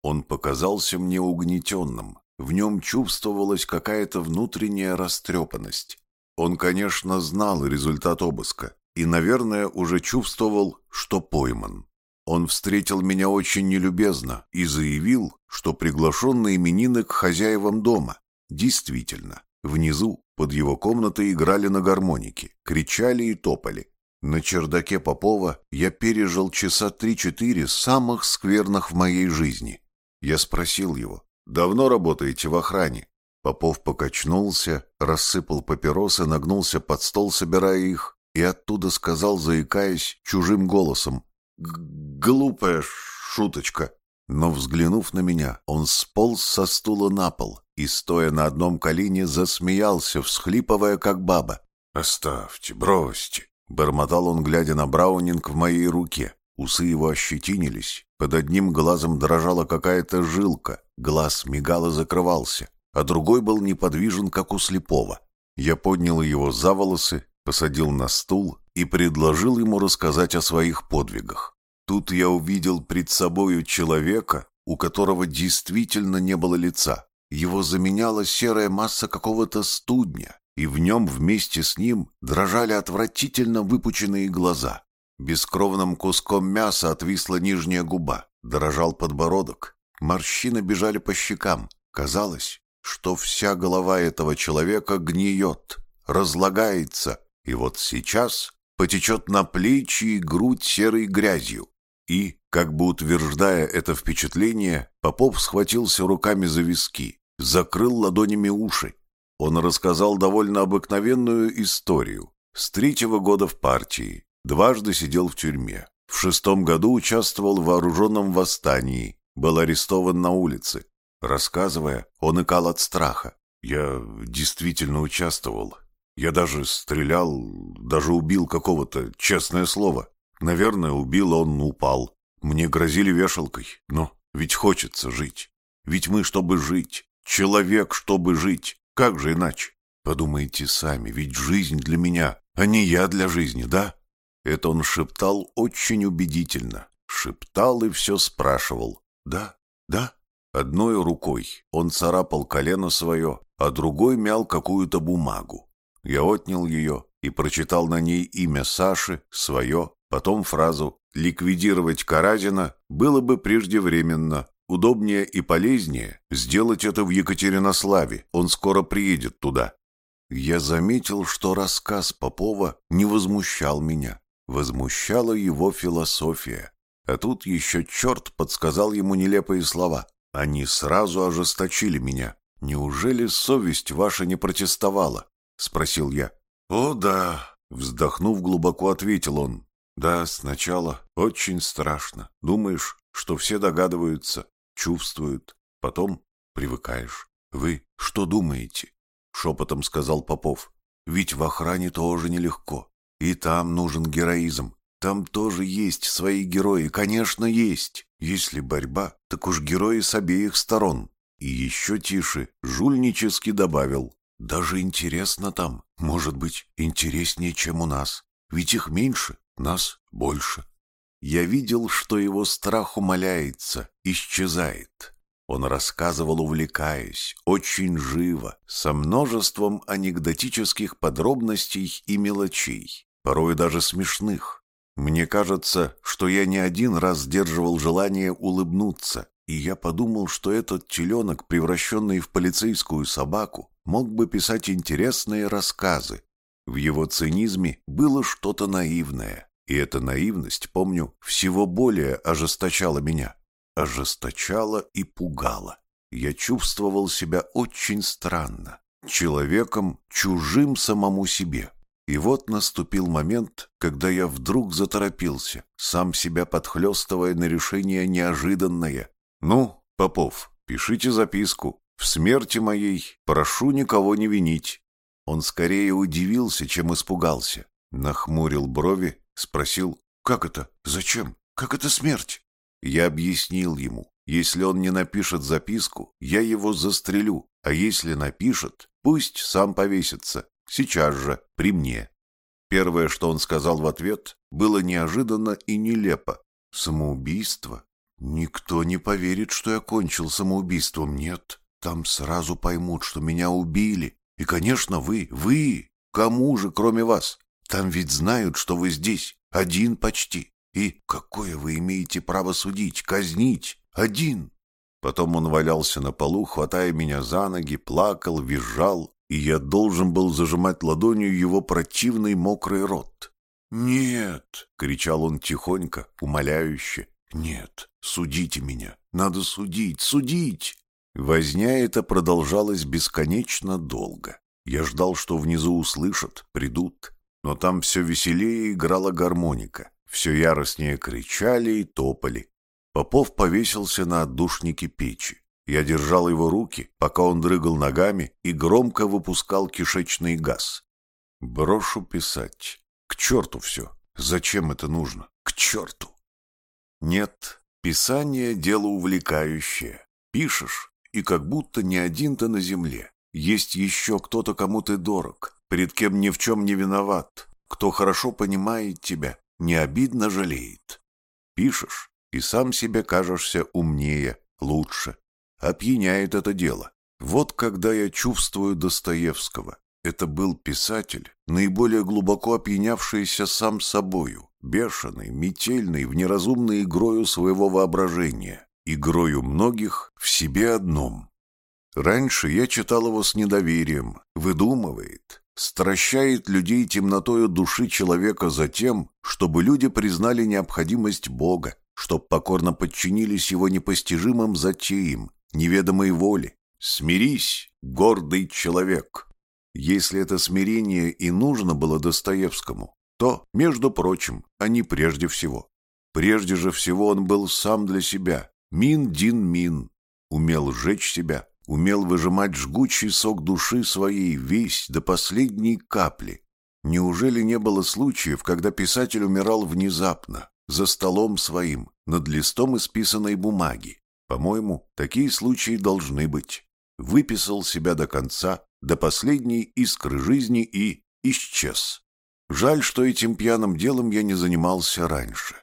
Он показался мне угнетенным. В нем чувствовалась какая-то внутренняя растрепанность. Он, конечно, знал результат обыска и, наверное, уже чувствовал, что пойман. Он встретил меня очень нелюбезно и заявил, что приглашен на именины к хозяевам дома. Действительно, внизу, под его комнатой, играли на гармонике, кричали и топали. На чердаке Попова я пережил часа три-четыре самых скверных в моей жизни. Я спросил его, «Давно работаете в охране?» Попов покачнулся, рассыпал папиросы, нагнулся под стол, собирая их, и оттуда сказал, заикаясь, чужим голосом, «Глупая шуточка». Но, взглянув на меня, он сполз со стула на пол и, стоя на одном колене, засмеялся, всхлипывая, как баба. «Оставьте, бросьте. Бормотал он, глядя на Браунинг в моей руке. Усы его ощетинились. Под одним глазом дрожала какая-то жилка. Глаз мигал и закрывался. А другой был неподвижен, как у слепого. Я поднял его за волосы, посадил на стул и предложил ему рассказать о своих подвигах. Тут я увидел пред собою человека, у которого действительно не было лица. Его заменяла серая масса какого-то студня, и в нем вместе с ним дрожали отвратительно выпученные глаза. Бескровным куском мяса отвисла нижняя губа, дрожал подбородок, морщины бежали по щекам. Казалось, что вся голова этого человека гниет, разлагается, и вот сейчас потечет на плечи и грудь серой грязью. И, как бы утверждая это впечатление, Попов схватился руками за виски, закрыл ладонями уши. Он рассказал довольно обыкновенную историю. С третьего года в партии, дважды сидел в тюрьме. В шестом году участвовал в вооруженном восстании, был арестован на улице. Рассказывая, он икал от страха. «Я действительно участвовал. Я даже стрелял, даже убил какого-то, честное слово. Наверное, убил, он упал. Мне грозили вешалкой, но ведь хочется жить. Ведь мы, чтобы жить, человек, чтобы жить, как же иначе? Подумайте сами, ведь жизнь для меня, а не я для жизни, да?» Это он шептал очень убедительно. Шептал и все спрашивал. «Да, да». Одной рукой он царапал колено свое, а другой мял какую-то бумагу. Я отнял ее и прочитал на ней имя Саши, свое, потом фразу «Ликвидировать Каразина было бы преждевременно. Удобнее и полезнее сделать это в Екатеринославе. Он скоро приедет туда». Я заметил, что рассказ Попова не возмущал меня. Возмущала его философия. А тут еще черт подсказал ему нелепые слова. Они сразу ожесточили меня. «Неужели совесть ваша не протестовала?» — спросил я. «О, да!» — вздохнув глубоко, ответил он. «Да, сначала очень страшно. Думаешь, что все догадываются, чувствуют. Потом привыкаешь. Вы что думаете?» — шепотом сказал Попов. «Ведь в охране тоже нелегко. И там нужен героизм. Там тоже есть свои герои, конечно, есть. Если борьба, так уж герои с обеих сторон. И еще тише, жульнически добавил. Даже интересно там. Может быть, интереснее, чем у нас. Ведь их меньше, нас больше. Я видел, что его страх умаляется, исчезает. Он рассказывал, увлекаясь, очень живо, со множеством анекдотических подробностей и мелочей, порой даже смешных. Мне кажется, что я не один раз сдерживал желание улыбнуться, и я подумал, что этот теленок, превращенный в полицейскую собаку, мог бы писать интересные рассказы. В его цинизме было что-то наивное, и эта наивность, помню, всего более ожесточала меня. Ожесточала и пугала. Я чувствовал себя очень странно, человеком, чужим самому себе. И вот наступил момент, когда я вдруг заторопился, сам себя подхлестывая на решение неожиданное. «Ну, Попов, пишите записку. В смерти моей прошу никого не винить». Он скорее удивился, чем испугался. Нахмурил брови, спросил, «Как это? Зачем? Как это смерть?» Я объяснил ему, если он не напишет записку, я его застрелю, а если напишет, пусть сам повесится. Сейчас же, при мне. Первое, что он сказал в ответ, было неожиданно и нелепо. Самоубийство? Никто не поверит, что я кончил самоубийством. Нет, там сразу поймут, что меня убили. И, конечно, вы, вы, кому же, кроме вас? Там ведь знают, что вы здесь, один почти. И какое вы имеете право судить, казнить? Один. Потом он валялся на полу, хватая меня за ноги, плакал, визжал, и я должен был зажимать ладонью его противный мокрый рот. «Нет!» — кричал он тихонько, умоляюще. «Нет, судите меня! Надо судить, судить!» Возня эта продолжалась бесконечно долго. Я ждал, что внизу услышат, придут. Но там все веселее играла гармоника. Все яростнее кричали и топали. Попов повесился на отдушнике печи. Я держал его руки, пока он дрыгал ногами и громко выпускал кишечный газ. Брошу писать. К черту все. Зачем это нужно? К черту. Нет, писание — дело увлекающее. Пишешь, и как будто не один ты на земле. Есть еще кто-то, кому ты дорог, перед кем ни в чем не виноват, кто хорошо понимает тебя, не обидно жалеет. Пишешь, и сам себе кажешься умнее, лучше, Опьяняет это дело. Вот когда я чувствую Достоевского. Это был писатель, наиболее глубоко опьянявшийся сам собою, бешеный, метельный, в неразумной игрою своего воображения, игрою многих в себе одном. Раньше я читал его с недоверием, выдумывает, стращает людей темнотою души человека за тем, чтобы люди признали необходимость Бога, чтоб покорно подчинились его непостижимым затеям, неведомой воли, «Смирись, гордый человек». Если это смирение и нужно было Достоевскому, то, между прочим, а не прежде всего. Прежде же всего он был сам для себя, мин-дин-мин, умел сжечь себя, умел выжимать жгучий сок души своей весь до последней капли. Неужели не было случаев, когда писатель умирал внезапно, за столом своим, над листом исписанной бумаги? По-моему, такие случаи должны быть. Выписал себя до конца, до последней искры жизни и исчез. Жаль, что этим пьяным делом я не занимался раньше.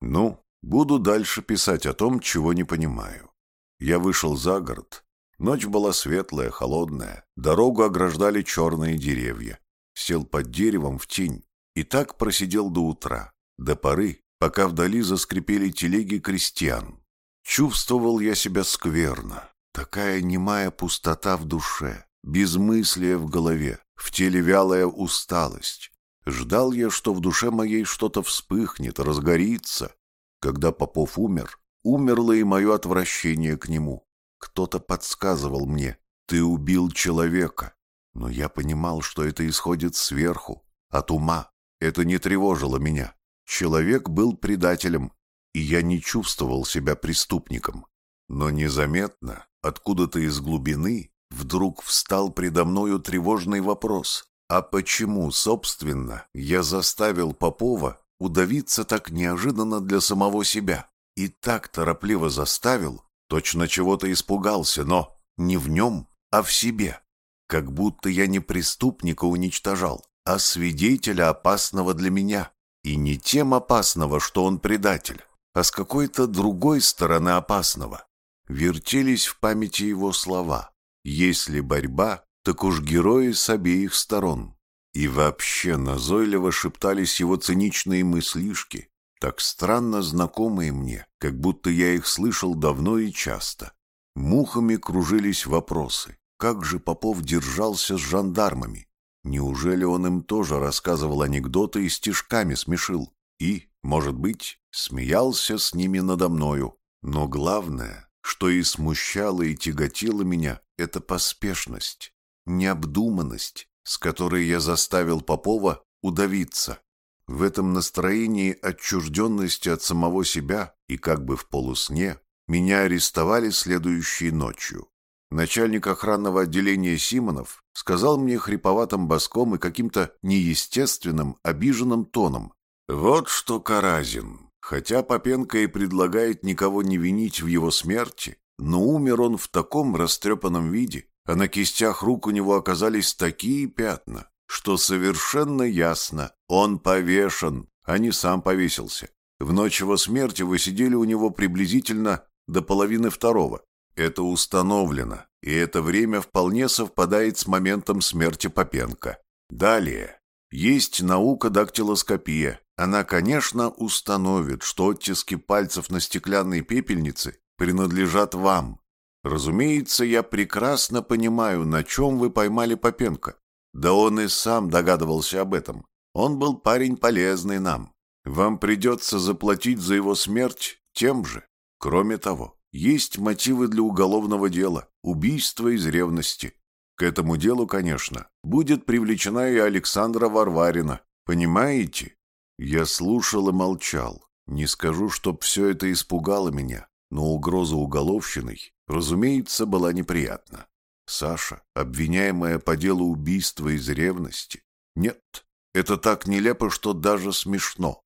Ну, буду дальше писать о том, чего не понимаю. Я вышел за город. Ночь была светлая, холодная. Дорогу ограждали черные деревья. Сел под деревом в тень и так просидел до утра, до поры, пока вдали заскрипели телеги крестьян. Чувствовал я себя скверно. Такая немая пустота в душе, безмыслие в голове, в теле вялая усталость. Ждал я, что в душе моей что-то вспыхнет, разгорится. Когда Попов умер, умерло и мое отвращение к нему. Кто-то подсказывал мне, ты убил человека. Но я понимал, что это исходит сверху, от ума. Это не тревожило меня. Человек был предателем, и я не чувствовал себя преступником. Но незаметно, откуда-то из глубины, вдруг встал предо мною тревожный вопрос. А почему, собственно, я заставил Попова удавиться так неожиданно для самого себя? И так торопливо заставил, точно чего-то испугался, но не в нем, а в себе. Как будто я не преступника уничтожал, а свидетеля опасного для меня. И не тем опасного, что он предатель, а с какой-то другой стороны опасного. Вертелись в памяти его слова. Если борьба, так уж герои с обеих сторон. И вообще назойливо шептались его циничные мыслишки, так странно знакомые мне, как будто я их слышал давно и часто. Мухами кружились вопросы. Как же Попов держался с жандармами? Неужели он им тоже рассказывал анекдоты и стишками смешил? И, может быть, смеялся с ними надо мною? Но главное, что и смущало и тяготило меня, это поспешность необдуманность, с которой я заставил Попова удавиться. В этом настроении отчужденности от самого себя и как бы в полусне меня арестовали следующей ночью. Начальник охранного отделения Симонов сказал мне хриповатым боском и каким-то неестественным, обиженным тоном. «Вот что Каразин, хотя Попенко и предлагает никого не винить в его смерти, но умер он в таком растрепанном виде, а на кистях рук у него оказались такие пятна, что совершенно ясно, он повешен, а не сам повесился. В ночь его смерти вы сидели у него приблизительно до половины второго. Это установлено, и это время вполне совпадает с моментом смерти Попенко. Далее. Есть наука дактилоскопия. Она, конечно, установит, что оттиски пальцев на стеклянной пепельнице принадлежат вам, Разумеется, я прекрасно понимаю, на чем вы поймали Попенко. Да он и сам догадывался об этом. Он был парень полезный нам. Вам придется заплатить за его смерть тем же. Кроме того, есть мотивы для уголовного дела, убийства из ревности. К этому делу, конечно, будет привлечена и Александра Варварина. Понимаете? Я слушал и молчал. Не скажу, чтоб все это испугало меня, но угроза уголовщиной разумеется, была неприятна. Саша, обвиняемая по делу убийства из ревности. Нет, это так нелепо, что даже смешно.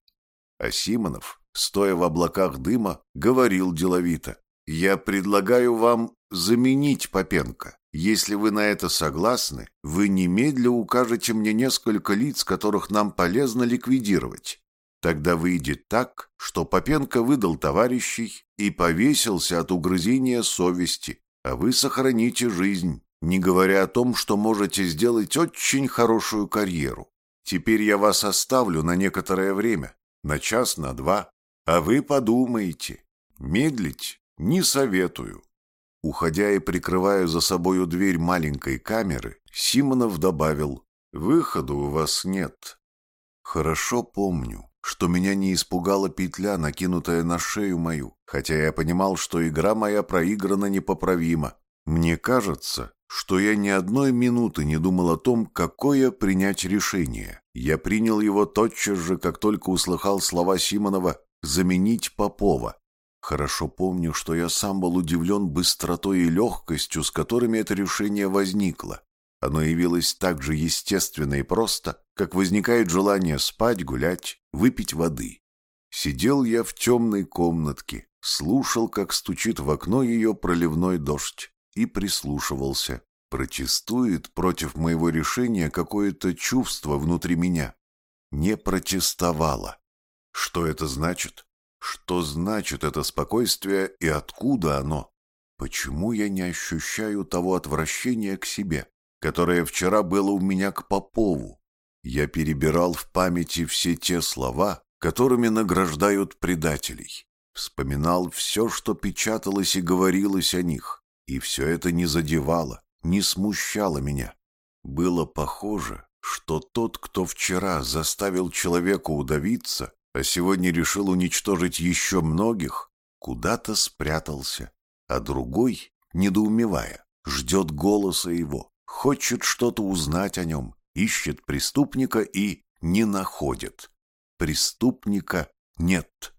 А Симонов, стоя в облаках дыма, говорил деловито. «Я предлагаю вам заменить Попенко. Если вы на это согласны, вы немедля укажете мне несколько лиц, которых нам полезно ликвидировать. Тогда выйдет так, что Попенко выдал товарищей и повесился от угрызения совести, а вы сохраните жизнь, не говоря о том, что можете сделать очень хорошую карьеру. Теперь я вас оставлю на некоторое время, на час, на два, а вы подумайте. Медлить не советую. Уходя и прикрывая за собою дверь маленькой камеры, Симонов добавил, «Выхода у вас нет». Хорошо помню, что меня не испугала петля, накинутая на шею мою, хотя я понимал, что игра моя проиграна непоправимо. Мне кажется, что я ни одной минуты не думал о том, какое принять решение. Я принял его тотчас же, как только услыхал слова Симонова «заменить Попова». Хорошо помню, что я сам был удивлен быстротой и легкостью, с которыми это решение возникло. Оно явилось так же естественно и просто, как возникает желание спать, гулять, выпить воды. Сидел я в темной комнатке, слушал, как стучит в окно ее проливной дождь, и прислушивался. Протестует против моего решения какое-то чувство внутри меня. Не протестовало. Что это значит? Что значит это спокойствие и откуда оно? Почему я не ощущаю того отвращения к себе, которое вчера было у меня к Попову? Я перебирал в памяти все те слова, которыми награждают предателей. Вспоминал все, что печаталось и говорилось о них, и все это не задевало, не смущало меня. Было похоже, что тот, кто вчера заставил человека удавиться, а сегодня решил уничтожить еще многих, куда-то спрятался, а другой, недоумевая, ждет голоса его, хочет что-то узнать о нем, ищет преступника и не находит. Преступника нет.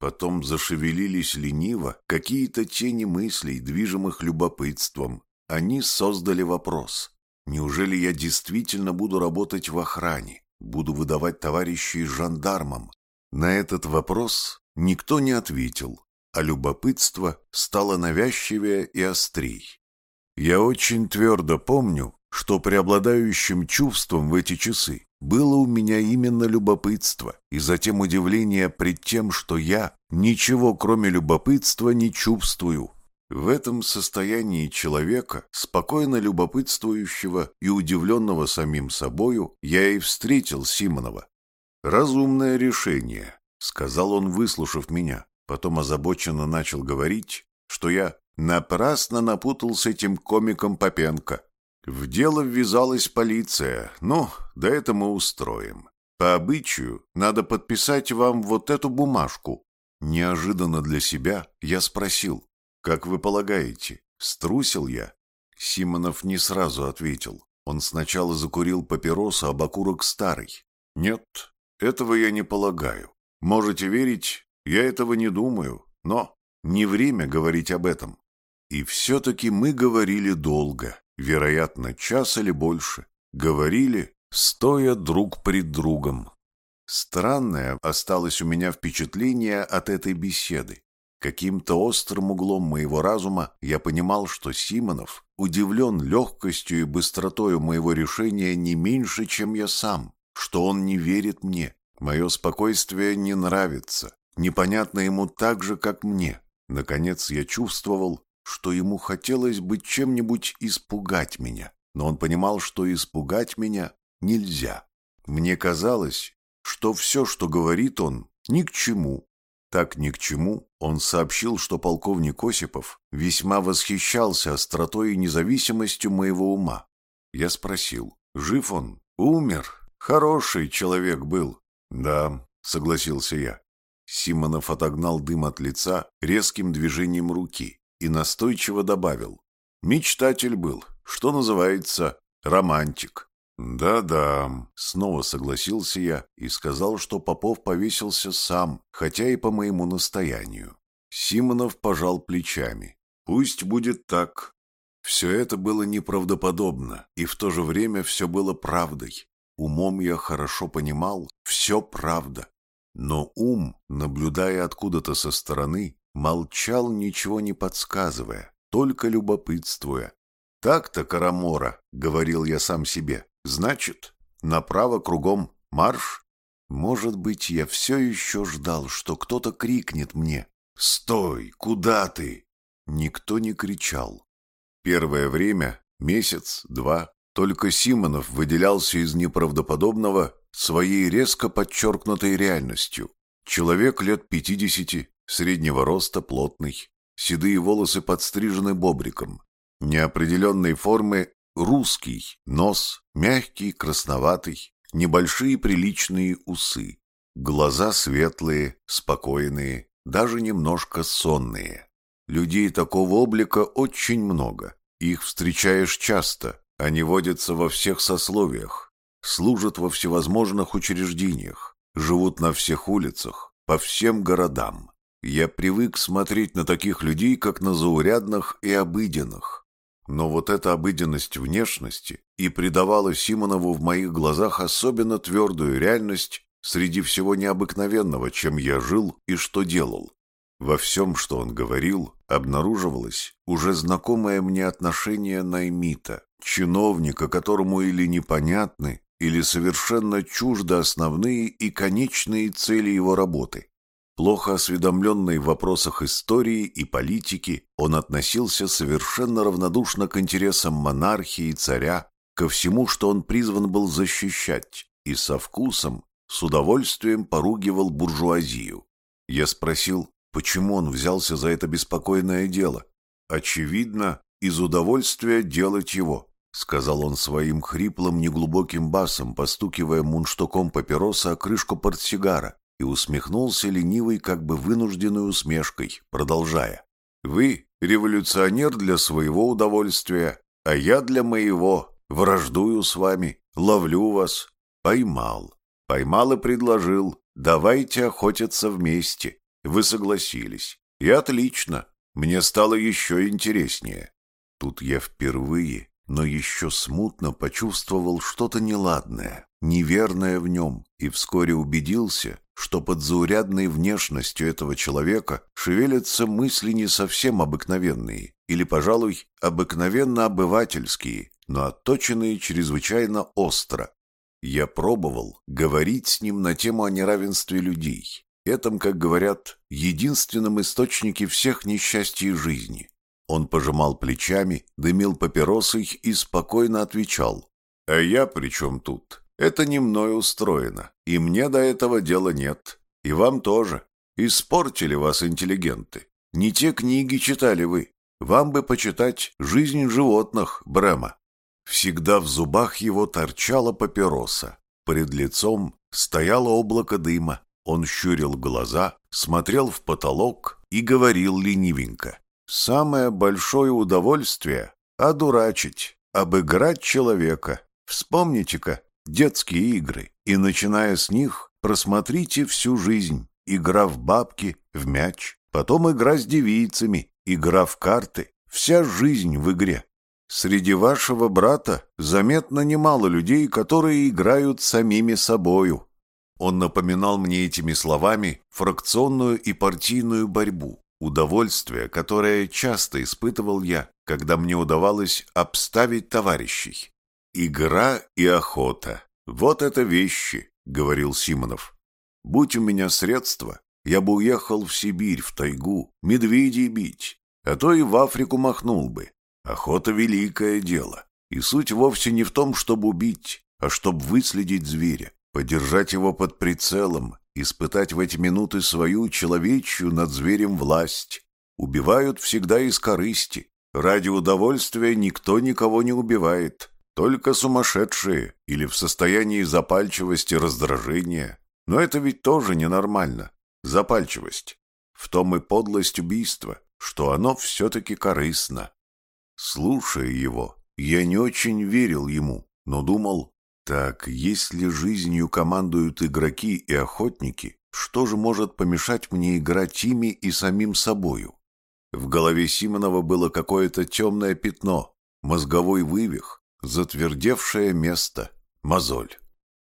Потом зашевелились лениво какие-то тени мыслей, движимых любопытством. Они создали вопрос. Неужели я действительно буду работать в охране? Буду выдавать товарищей жандармам? На этот вопрос никто не ответил, а любопытство стало навязчивее и острей. Я очень твердо помню, что преобладающим чувством в эти часы было у меня именно любопытство и затем удивление пред тем, что я ничего кроме любопытства не чувствую. В этом состоянии человека, спокойно любопытствующего и удивленного самим собою, я и встретил Симонова. «Разумное решение», — сказал он, выслушав меня. Потом озабоченно начал говорить, что я напрасно напутал с этим комиком Попенко. В дело ввязалась полиция. Ну, да это мы устроим. По обычаю надо подписать вам вот эту бумажку. Неожиданно для себя я спросил, как вы полагаете, струсил я? Симонов не сразу ответил. Он сначала закурил папиросу, а окурок старый. Нет, этого я не полагаю. Можете верить, я этого не думаю, но не время говорить об этом. И все-таки мы говорили долго, вероятно, час или больше. Говорили, стоя друг пред другом. Странное осталось у меня впечатление от этой беседы. Каким-то острым углом моего разума я понимал, что Симонов удивлен легкостью и быстротою моего решения не меньше, чем я сам что он не верит мне. Мое спокойствие не нравится, непонятно ему так же, как мне. Наконец я чувствовал, что ему хотелось бы чем-нибудь испугать меня, но он понимал, что испугать меня нельзя. Мне казалось, что все, что говорит он, ни к чему. Так ни к чему он сообщил, что полковник Осипов весьма восхищался остротой и независимостью моего ума. Я спросил, жив он? Умер, Хороший человек был. Да, согласился я. Симонов отогнал дым от лица резким движением руки и настойчиво добавил. Мечтатель был, что называется, романтик. «Да-да», — снова согласился я и сказал, что Попов повесился сам, хотя и по моему настоянию. Симонов пожал плечами. «Пусть будет так». Все это было неправдоподобно, и в то же время все было правдой. Умом я хорошо понимал, все правда. Но ум, наблюдая откуда-то со стороны, молчал, ничего не подсказывая, только любопытствуя. «Так-то, Карамора», — говорил я сам себе, — «значит, направо кругом марш?» Может быть, я все еще ждал, что кто-то крикнет мне «Стой! Куда ты?» Никто не кричал. Первое время, месяц, два, только Симонов выделялся из неправдоподобного своей резко подчеркнутой реальностью. Человек лет пятидесяти, среднего роста, плотный, седые волосы подстрижены бобриком, неопределенной формы русский, нос, мягкий, красноватый, небольшие приличные усы, глаза светлые, спокойные, даже немножко сонные. Людей такого облика очень много, Их встречаешь часто, они водятся во всех сословиях, служат во всевозможных учреждениях, живут на всех улицах, по всем городам. Я привык смотреть на таких людей, как на заурядных и обыденных. Но вот эта обыденность внешности и придавала Симонову в моих глазах особенно твердую реальность среди всего необыкновенного, чем я жил и что делал. Во всем, что он говорил, обнаруживалось уже знакомое мне отношение Наймита, чиновника, которому или непонятны, или совершенно чужды основные и конечные цели его работы. Плохо осведомленный в вопросах истории и политики, он относился совершенно равнодушно к интересам монархии и царя, ко всему, что он призван был защищать, и со вкусом, с удовольствием поругивал буржуазию. Я спросил, почему он взялся за это беспокойное дело. Очевидно, из удовольствия делать его, сказал он своим хриплым неглубоким басом, постукивая мунштуком папироса о крышку портсигара и усмехнулся ленивой, как бы вынужденной усмешкой, продолжая. «Вы революционер для своего удовольствия, а я для моего. Враждую с вами, ловлю вас. Поймал. Поймал и предложил. Давайте охотиться вместе. Вы согласились. И отлично. Мне стало еще интереснее. Тут я впервые, но еще смутно почувствовал что-то неладное, неверное в нем, и вскоре убедился, что под заурядной внешностью этого человека шевелятся мысли не совсем обыкновенные, или, пожалуй, обыкновенно обывательские, но отточенные чрезвычайно остро. Я пробовал говорить с ним на тему о неравенстве людей, этом, как говорят, единственном источнике всех несчастий жизни. Он пожимал плечами, дымил папиросой и спокойно отвечал. «А я при чем тут? Это не мной устроено, и мне до этого дела нет. И вам тоже. Испортили вас интеллигенты. Не те книги читали вы. Вам бы почитать «Жизнь животных» Брема. Всегда в зубах его торчала папироса. Перед лицом стояло облако дыма. Он щурил глаза, смотрел в потолок и говорил ленивенько. «Самое большое удовольствие — одурачить, обыграть человека. Вспомните-ка, детские игры, и, начиная с них, просмотрите всю жизнь. Игра в бабки, в мяч, потом игра с девицами, игра в карты, вся жизнь в игре. Среди вашего брата заметно немало людей, которые играют самими собою. Он напоминал мне этими словами фракционную и партийную борьбу, удовольствие, которое часто испытывал я, когда мне удавалось обставить товарищей. «Игра и охота. Вот это вещи», — говорил Симонов. «Будь у меня средства, я бы уехал в Сибирь, в тайгу, медведей бить, а то и в Африку махнул бы. Охота — великое дело, и суть вовсе не в том, чтобы убить, а чтобы выследить зверя, подержать его под прицелом, испытать в эти минуты свою человечью над зверем власть. Убивают всегда из корысти. Ради удовольствия никто никого не убивает. Только сумасшедшие или в состоянии запальчивости раздражения. Но это ведь тоже ненормально. Запальчивость. В том и подлость убийства, что оно все-таки корыстно. Слушая его, я не очень верил ему, но думал, так, если жизнью командуют игроки и охотники, что же может помешать мне играть ими и самим собою? В голове Симонова было какое-то темное пятно, мозговой вывих, Затвердевшее место. Мозоль.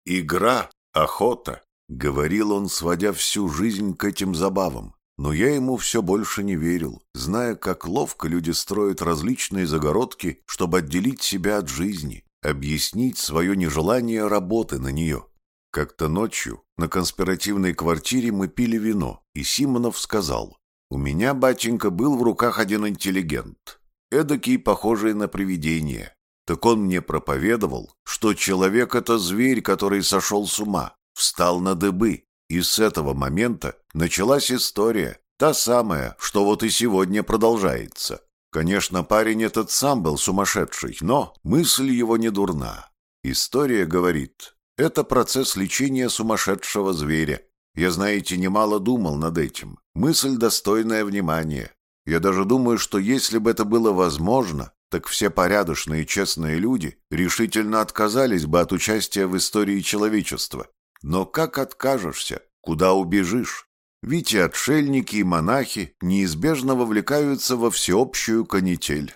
«Игра, охота», — говорил он, сводя всю жизнь к этим забавам. Но я ему все больше не верил, зная, как ловко люди строят различные загородки, чтобы отделить себя от жизни, объяснить свое нежелание работы на нее. Как-то ночью на конспиративной квартире мы пили вино, и Симонов сказал, «У меня, батенька, был в руках один интеллигент, эдакий, похожий на привидение. Так он мне проповедовал, что человек — это зверь, который сошел с ума, встал на дыбы. И с этого момента началась история, та самая, что вот и сегодня продолжается. Конечно, парень этот сам был сумасшедший, но мысль его не дурна. История говорит, это процесс лечения сумасшедшего зверя. Я, знаете, немало думал над этим. Мысль достойная внимания. Я даже думаю, что если бы это было возможно, так все порядочные и честные люди решительно отказались бы от участия в истории человечества. Но как откажешься? Куда убежишь? Ведь отшельники, и монахи неизбежно вовлекаются во всеобщую канитель.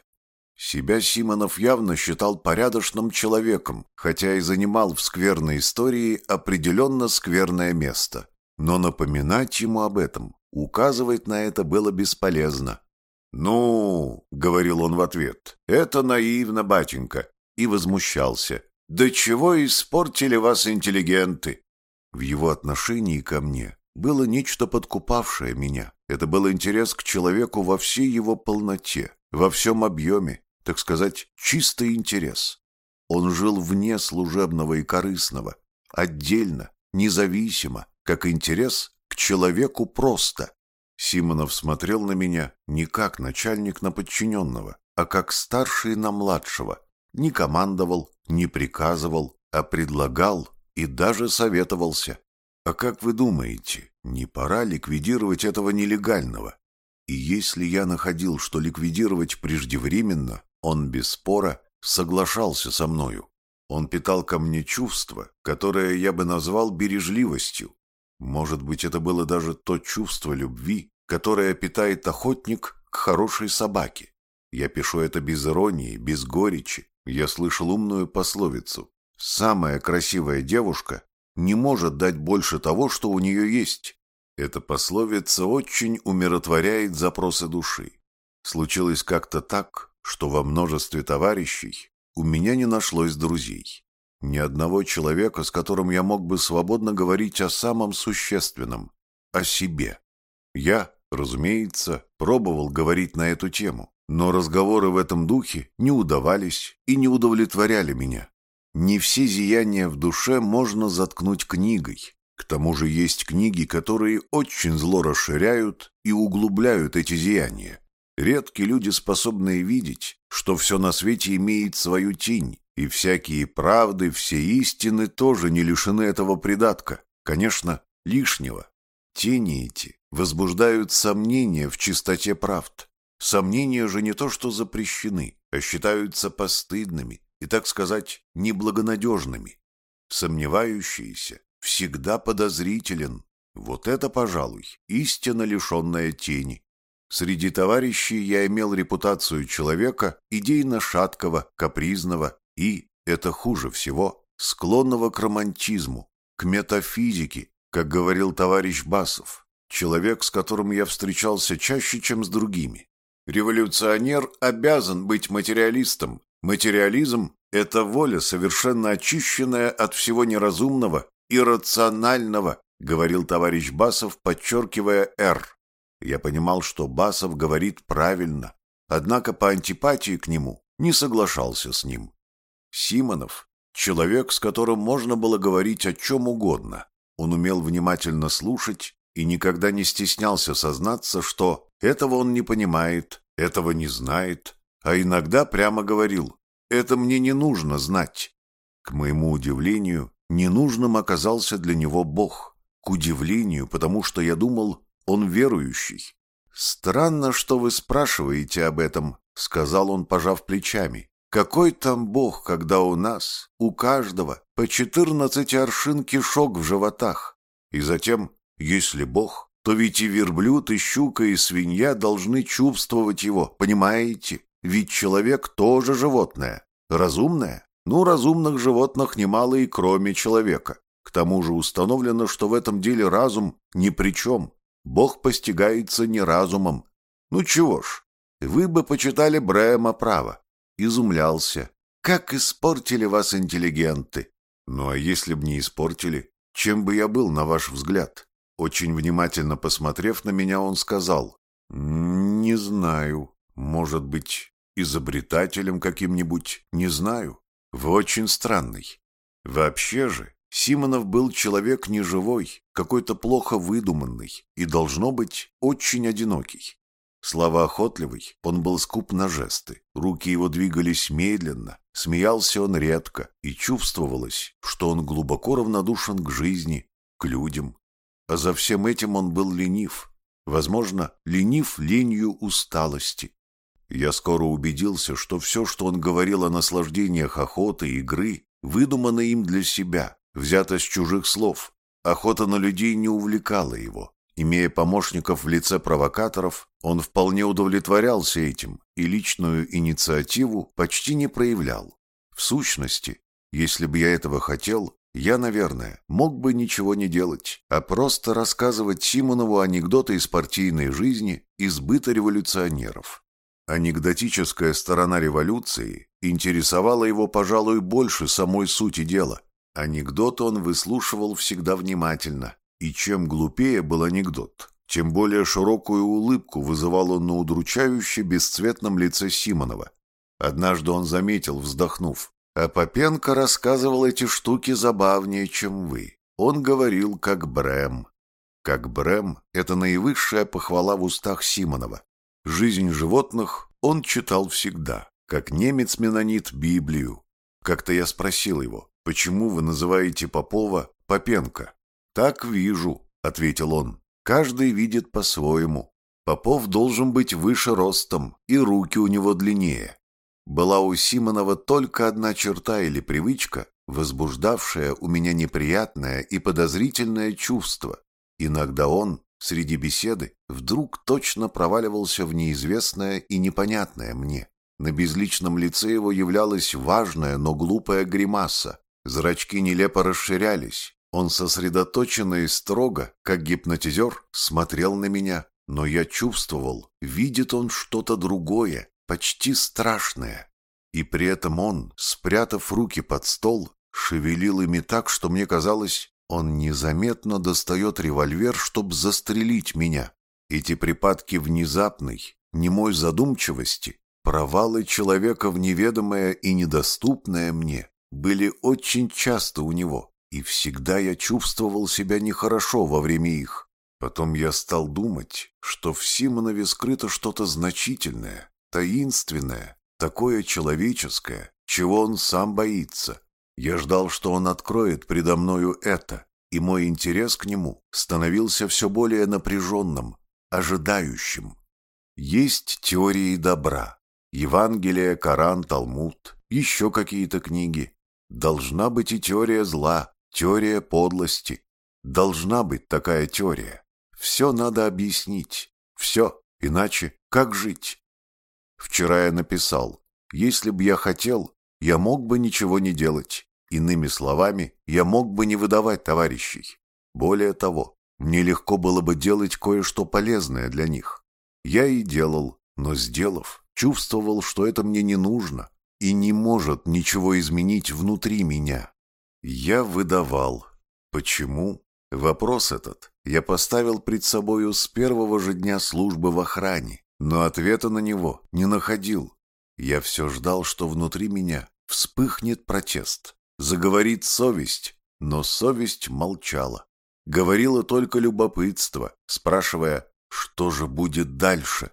Себя Симонов явно считал порядочным человеком, хотя и занимал в скверной истории определенно скверное место. Но напоминать ему об этом, указывать на это было бесполезно. «Ну, — говорил он в ответ, — это наивно, батенька», и возмущался. «Да чего испортили вас интеллигенты?» В его отношении ко мне было нечто подкупавшее меня. Это был интерес к человеку во всей его полноте, во всем объеме, так сказать, чистый интерес. Он жил вне служебного и корыстного, отдельно, независимо, как интерес к человеку просто. Симонов смотрел на меня не как начальник на подчиненного, а как старший на младшего. Не командовал, не приказывал, а предлагал и даже советовался. А как вы думаете, не пора ликвидировать этого нелегального? И если я находил, что ликвидировать преждевременно, он без спора соглашался со мною. Он питал ко мне чувство, которое я бы назвал бережливостью, может быть, это было даже то чувство любви, которое питает охотник к хорошей собаке. Я пишу это без иронии, без горечи. Я слышал умную пословицу. Самая красивая девушка не может дать больше того, что у нее есть. Эта пословица очень умиротворяет запросы души. Случилось как-то так, что во множестве товарищей у меня не нашлось друзей. Ни одного человека, с которым я мог бы свободно говорить о самом существенном, о себе. Я, разумеется, пробовал говорить на эту тему, но разговоры в этом духе не удавались и не удовлетворяли меня. Не все зияния в душе можно заткнуть книгой. К тому же есть книги, которые очень зло расширяют и углубляют эти зияния. Редкие люди, способные видеть, что все на свете имеет свою тень, и всякие правды, все истины тоже не лишены этого придатка, конечно, лишнего. Тени эти возбуждают сомнения в чистоте правд. Сомнения же не то что запрещены, а считаются постыдными и, так сказать, неблагонадежными. Сомневающийся всегда подозрителен. Вот это, пожалуй, истинно лишенная тени. Среди товарищей я имел репутацию человека идейно шаткого, капризного и, это хуже всего, склонного к романтизму, к метафизике, как говорил товарищ Басов, человек, с которым я встречался чаще, чем с другими. Революционер обязан быть материалистом. Материализм – это воля, совершенно очищенная от всего неразумного, иррационального, говорил товарищ Басов, подчеркивая «Р». Я понимал, что Басов говорит правильно, однако по антипатии к нему не соглашался с ним. Симонов – человек, с которым можно было говорить о чем угодно. Он умел внимательно слушать и никогда не стеснялся сознаться, что этого он не понимает, этого не знает, а иногда прямо говорил «это мне не нужно знать». К моему удивлению, ненужным оказался для него Бог. К удивлению, потому что я думал, он верующий. «Странно, что вы спрашиваете об этом», — сказал он, пожав плечами. Какой там Бог, когда у нас, у каждого, по четырнадцати аршин кишок в животах? И затем, если Бог, то ведь и верблюд, и щука, и свинья должны чувствовать его, понимаете? Ведь человек тоже животное. Разумное? Ну, разумных животных немало и кроме человека. К тому же установлено, что в этом деле разум ни при чем. Бог постигается не разумом. Ну чего ж, вы бы почитали Брэма право изумлялся. «Как испортили вас интеллигенты!» «Ну а если б не испортили, чем бы я был, на ваш взгляд?» Очень внимательно посмотрев на меня, он сказал. «Не знаю. Может быть, изобретателем каким-нибудь? Не знаю. Вы очень странный. Вообще же, Симонов был человек неживой, какой-то плохо выдуманный и, должно быть, очень одинокий. Словоохотливый, он был скуп на жесты, руки его двигались медленно, смеялся он редко, и чувствовалось, что он глубоко равнодушен к жизни, к людям. А за всем этим он был ленив, возможно, ленив ленью усталости. Я скоро убедился, что все, что он говорил о наслаждениях охоты и игры, выдумано им для себя, взято с чужих слов. Охота на людей не увлекала его. Имея помощников в лице провокаторов, он вполне удовлетворялся этим и личную инициативу почти не проявлял. В сущности, если бы я этого хотел, я, наверное, мог бы ничего не делать, а просто рассказывать Симонову анекдоты из партийной жизни, из быта революционеров. Анекдотическая сторона революции интересовала его, пожалуй, больше самой сути дела. Анекдот он выслушивал всегда внимательно, и чем глупее был анекдот, тем более широкую улыбку вызывал он на удручающе бесцветном лице Симонова. Однажды он заметил, вздохнув, «А Попенко рассказывал эти штуки забавнее, чем вы. Он говорил, как Брэм». Как Брэм — это наивысшая похвала в устах Симонова. Жизнь животных он читал всегда, как немец-менонит Библию. Как-то я спросил его, почему вы называете Попова Попенко? «Так вижу», — ответил он. «Каждый видит по-своему. Попов должен быть выше ростом, и руки у него длиннее». Была у Симонова только одна черта или привычка, возбуждавшая у меня неприятное и подозрительное чувство. Иногда он, среди беседы, вдруг точно проваливался в неизвестное и непонятное мне. На безличном лице его являлась важная, но глупая гримаса. Зрачки нелепо расширялись, он сосредоточенно и строго, как гипнотизер, смотрел на меня, но я чувствовал, видит он что-то другое, почти страшное. И при этом он, спрятав руки под стол, шевелил ими так, что мне казалось, он незаметно достает револьвер, чтобы застрелить меня. Эти припадки внезапной, немой задумчивости, провалы человека в неведомое и недоступное мне, были очень часто у него. И всегда я чувствовал себя нехорошо во время их. Потом я стал думать, что в Симонове скрыто что-то значительное, таинственное, такое человеческое, чего он сам боится. Я ждал, что он откроет предо мною это, и мой интерес к нему становился все более напряженным, ожидающим. Есть теории добра. Евангелие, Коран, Талмуд, еще какие-то книги. Должна быть и теория зла, Теория подлости. Должна быть такая теория. Все надо объяснить. Все. Иначе как жить? Вчера я написал, если бы я хотел, я мог бы ничего не делать. Иными словами, я мог бы не выдавать товарищей. Более того, мне легко было бы делать кое-что полезное для них. Я и делал, но сделав, чувствовал, что это мне не нужно и не может ничего изменить внутри меня. Я выдавал. Почему? Вопрос этот я поставил пред собою с первого же дня службы в охране, но ответа на него не находил. Я все ждал, что внутри меня вспыхнет протест, заговорит совесть, но совесть молчала. Говорило только любопытство, спрашивая, что же будет дальше.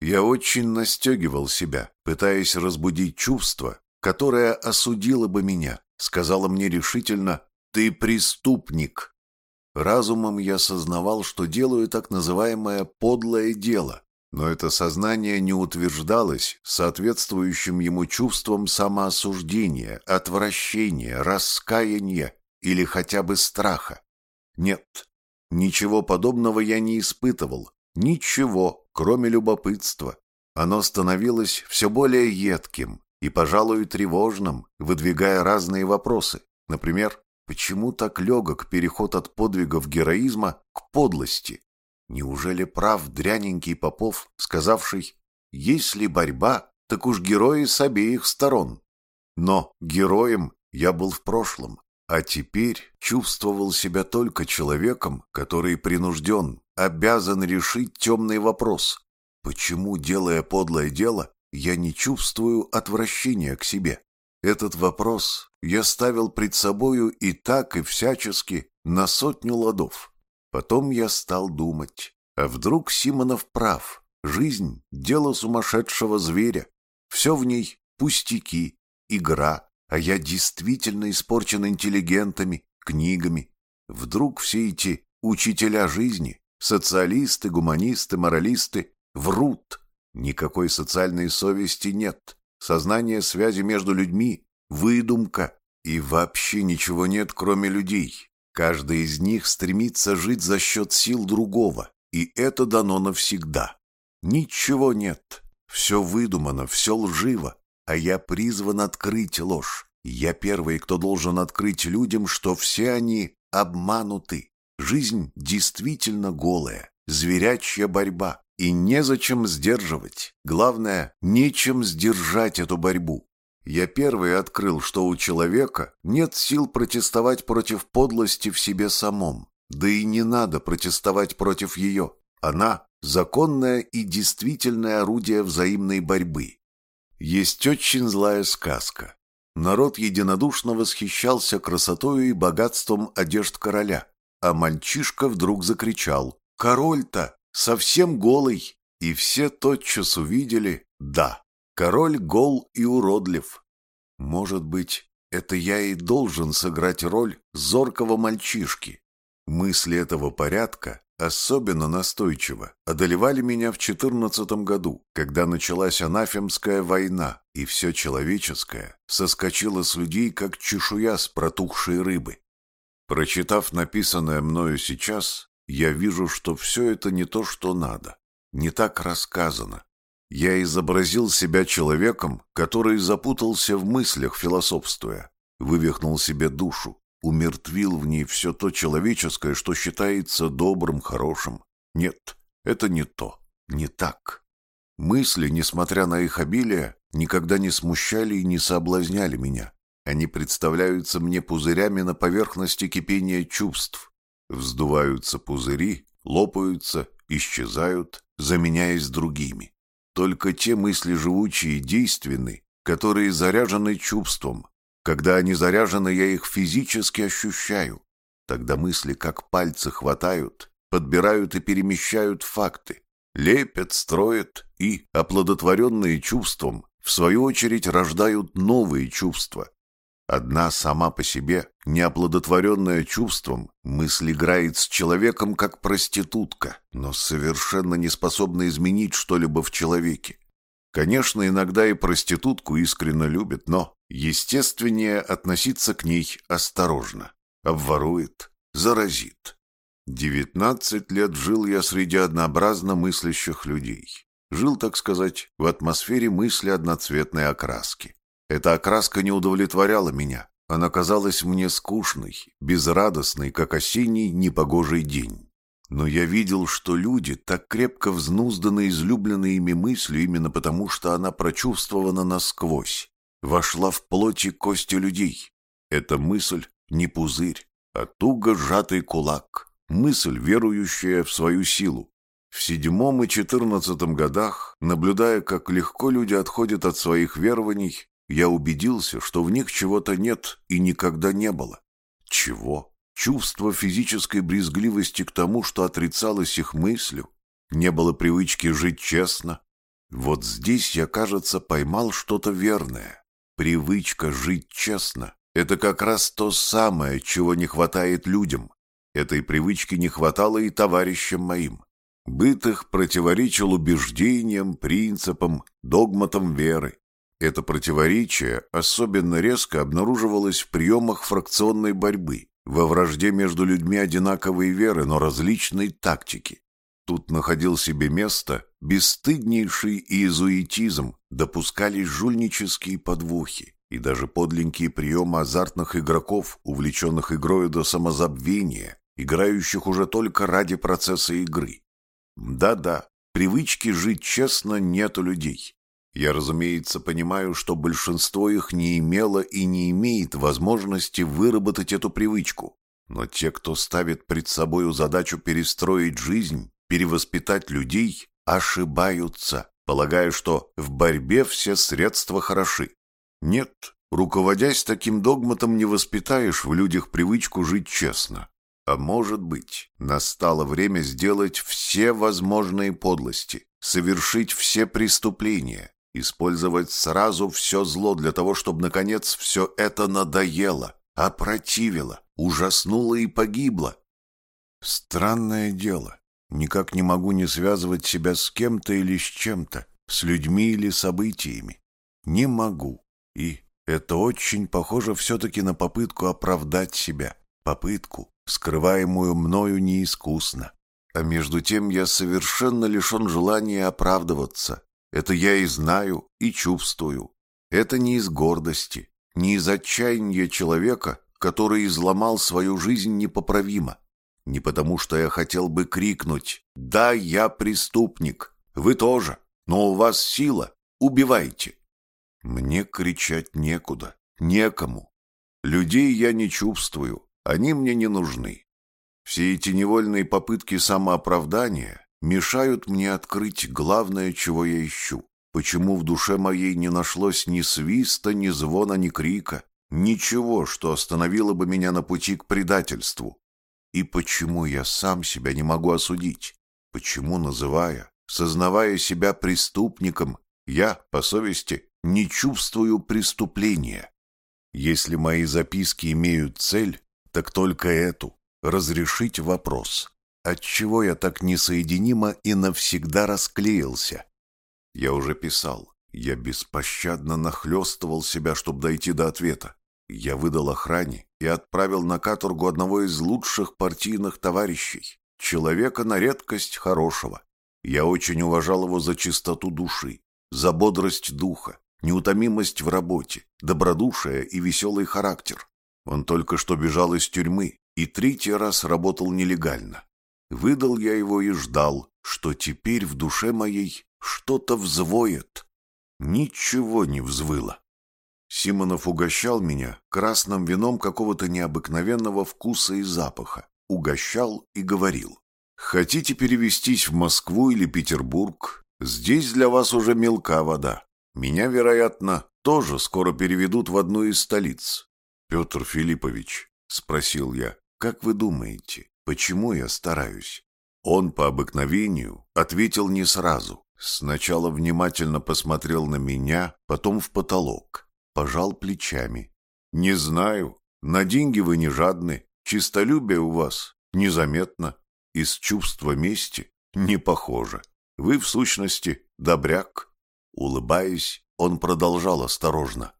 Я очень настегивал себя, пытаясь разбудить чувство, которое осудило бы меня, сказала мне решительно «Ты преступник». Разумом я сознавал, что делаю так называемое «подлое дело», но это сознание не утверждалось соответствующим ему чувством самоосуждения, отвращения, раскаяния или хотя бы страха. Нет, ничего подобного я не испытывал, ничего, кроме любопытства. Оно становилось все более едким, и, пожалуй, тревожным, выдвигая разные вопросы. Например, почему так легок переход от подвигов героизма к подлости? Неужели прав дряненький Попов, сказавший «Если борьба, так уж герои с обеих сторон». Но героем я был в прошлом, а теперь чувствовал себя только человеком, который принужден, обязан решить темный вопрос. Почему, делая подлое дело, я не чувствую отвращения к себе. Этот вопрос я ставил пред собою и так, и всячески на сотню ладов. Потом я стал думать, а вдруг Симонов прав, жизнь — дело сумасшедшего зверя, все в ней пустяки, игра, а я действительно испорчен интеллигентами, книгами. Вдруг все эти учителя жизни, социалисты, гуманисты, моралисты врут, Никакой социальной совести нет. Сознание связи между людьми – выдумка. И вообще ничего нет, кроме людей. Каждый из них стремится жить за счет сил другого, и это дано навсегда. Ничего нет. Все выдумано, все лживо, а я призван открыть ложь. Я первый, кто должен открыть людям, что все они обмануты. Жизнь действительно голая, зверячья борьба. И незачем сдерживать. Главное, нечем сдержать эту борьбу. Я первый открыл, что у человека нет сил протестовать против подлости в себе самом. Да и не надо протестовать против ее. Она – законное и действительное орудие взаимной борьбы. Есть очень злая сказка. Народ единодушно восхищался красотою и богатством одежд короля, а мальчишка вдруг закричал «Король-то совсем голый!» И все тотчас увидели «Да, король гол и уродлив». Может быть, это я и должен сыграть роль зоркого мальчишки. Мысли этого порядка особенно настойчиво одолевали меня в четырнадцатом году, когда началась анафемская война, и все человеческое соскочило с людей, как чешуя с протухшей рыбы. Прочитав написанное мною сейчас, я вижу, что все это не то, что надо, не так рассказано. Я изобразил себя человеком, который запутался в мыслях, философствуя, вывихнул себе душу, умертвил в ней все то человеческое, что считается добрым, хорошим. Нет, это не то, не так. Мысли, несмотря на их обилие, никогда не смущали и не соблазняли меня. Они представляются мне пузырями на поверхности кипения чувств. Вздуваются пузыри, лопаются, исчезают, заменяясь другими. Только те мысли живучие и действенны, которые заряжены чувством, когда они заряжены, я их физически ощущаю. Тогда мысли, как пальцы, хватают, подбирают и перемещают факты, лепят, строят и, оплодотворенные чувством, в свою очередь рождают новые чувства. Одна сама по себе, неоплодотворенная чувством, мысль играет с человеком как проститутка, но совершенно не способна изменить что-либо в человеке. Конечно, иногда и проститутку искренне любят, но естественнее относиться к ней осторожно. Обворует, заразит. Девятнадцать лет жил я среди однообразно мыслящих людей. Жил, так сказать, в атмосфере мысли одноцветной окраски. Эта окраска не удовлетворяла меня. Она казалась мне скучной, безрадостной, как осенний непогожий день. Но я видел, что люди так крепко взнузданы излюбленной ими мыслью именно потому, что она прочувствована насквозь, вошла в плоть и кости людей. Эта мысль не пузырь, а туго сжатый кулак, мысль, верующая в свою силу. В седьмом и четырнадцатом годах, наблюдая, как легко люди отходят от своих верований, я убедился, что в них чего-то нет и никогда не было. Чего? чувство физической брезгливости к тому, что отрицалось их мыслью, не было привычки жить честно. Вот здесь я, кажется, поймал что-то верное. Привычка жить честно – это как раз то самое, чего не хватает людям. Этой привычки не хватало и товарищам моим. Быт их противоречил убеждениям, принципам, догматам веры. Это противоречие особенно резко обнаруживалось в приемах фракционной борьбы во вражде между людьми одинаковой веры, но различной тактики. Тут находил себе место бесстыднейший иезуитизм, допускались жульнические подвохи и даже подленькие приемы азартных игроков, увлеченных игрою до самозабвения, играющих уже только ради процесса игры. Да-да, привычки жить честно нет у людей. Я, разумеется, понимаю, что большинство их не имело и не имеет возможности выработать эту привычку. Но те, кто ставит пред собою задачу перестроить жизнь, перевоспитать людей, ошибаются, полагая, что в борьбе все средства хороши. Нет, руководясь таким догматом, не воспитаешь в людях привычку жить честно. А может быть, настало время сделать все возможные подлости, совершить все преступления, Использовать сразу все зло для того, чтобы, наконец, все это надоело, опротивило, ужаснуло и погибло. Странное дело. Никак не могу не связывать себя с кем-то или с чем-то. с людьми или событиями. Не могу. И это очень похоже все-таки на попытку оправдать себя. Попытку, скрываемую мною неискусно. А между тем я совершенно лишен желания оправдываться. Это я и знаю, и чувствую. Это не из гордости, не из отчаяния человека, который изломал свою жизнь непоправимо. Не потому, что я хотел бы крикнуть «Да, я преступник! Вы тоже! Но у вас сила! Убивайте!» Мне кричать некуда, некому. Людей я не чувствую, они мне не нужны. Все эти невольные попытки самооправдания мешают мне открыть главное, чего я ищу. Почему в душе моей не нашлось ни свиста, ни звона, ни крика, ничего, что остановило бы меня на пути к предательству? И почему я сам себя не могу осудить? Почему, называя, сознавая себя преступником, я, по совести, не чувствую преступления? Если мои записки имеют цель, так только эту разрешить вопрос, отчего я так несоединимо и навсегда расклеился. Я уже писал, я беспощадно нахлестывал себя, чтобы дойти до ответа. Я выдал охране и отправил на каторгу одного из лучших партийных товарищей, человека на редкость хорошего. Я очень уважал его за чистоту души, за бодрость духа, неутомимость в работе, добродушие и веселый характер. Он только что бежал из тюрьмы и третий раз работал нелегально. Выдал я его и ждал, что теперь в душе моей что-то взвоет. Ничего не взвыло. Симонов угощал меня красным вином какого-то необыкновенного вкуса и запаха. Угощал и говорил. «Хотите перевестись в Москву или Петербург? Здесь для вас уже мелка вода. Меня, вероятно, тоже скоро переведут в одну из столиц». «Петр Филиппович», — спросил я, как вы думаете, почему я стараюсь? Он по обыкновению ответил не сразу. Сначала внимательно посмотрел на меня, потом в потолок. Пожал плечами. «Не знаю. На деньги вы не жадны. Чистолюбие у вас незаметно. Из чувства мести не похоже. Вы, в сущности, добряк». Улыбаясь, он продолжал осторожно.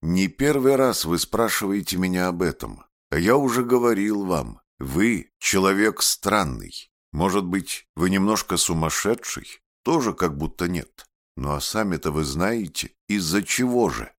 «Не первый раз вы спрашиваете меня об этом. Я уже говорил вам, вы человек странный. Может быть, вы немножко сумасшедший? Тоже как будто нет. Ну а сами-то вы знаете, из-за чего же?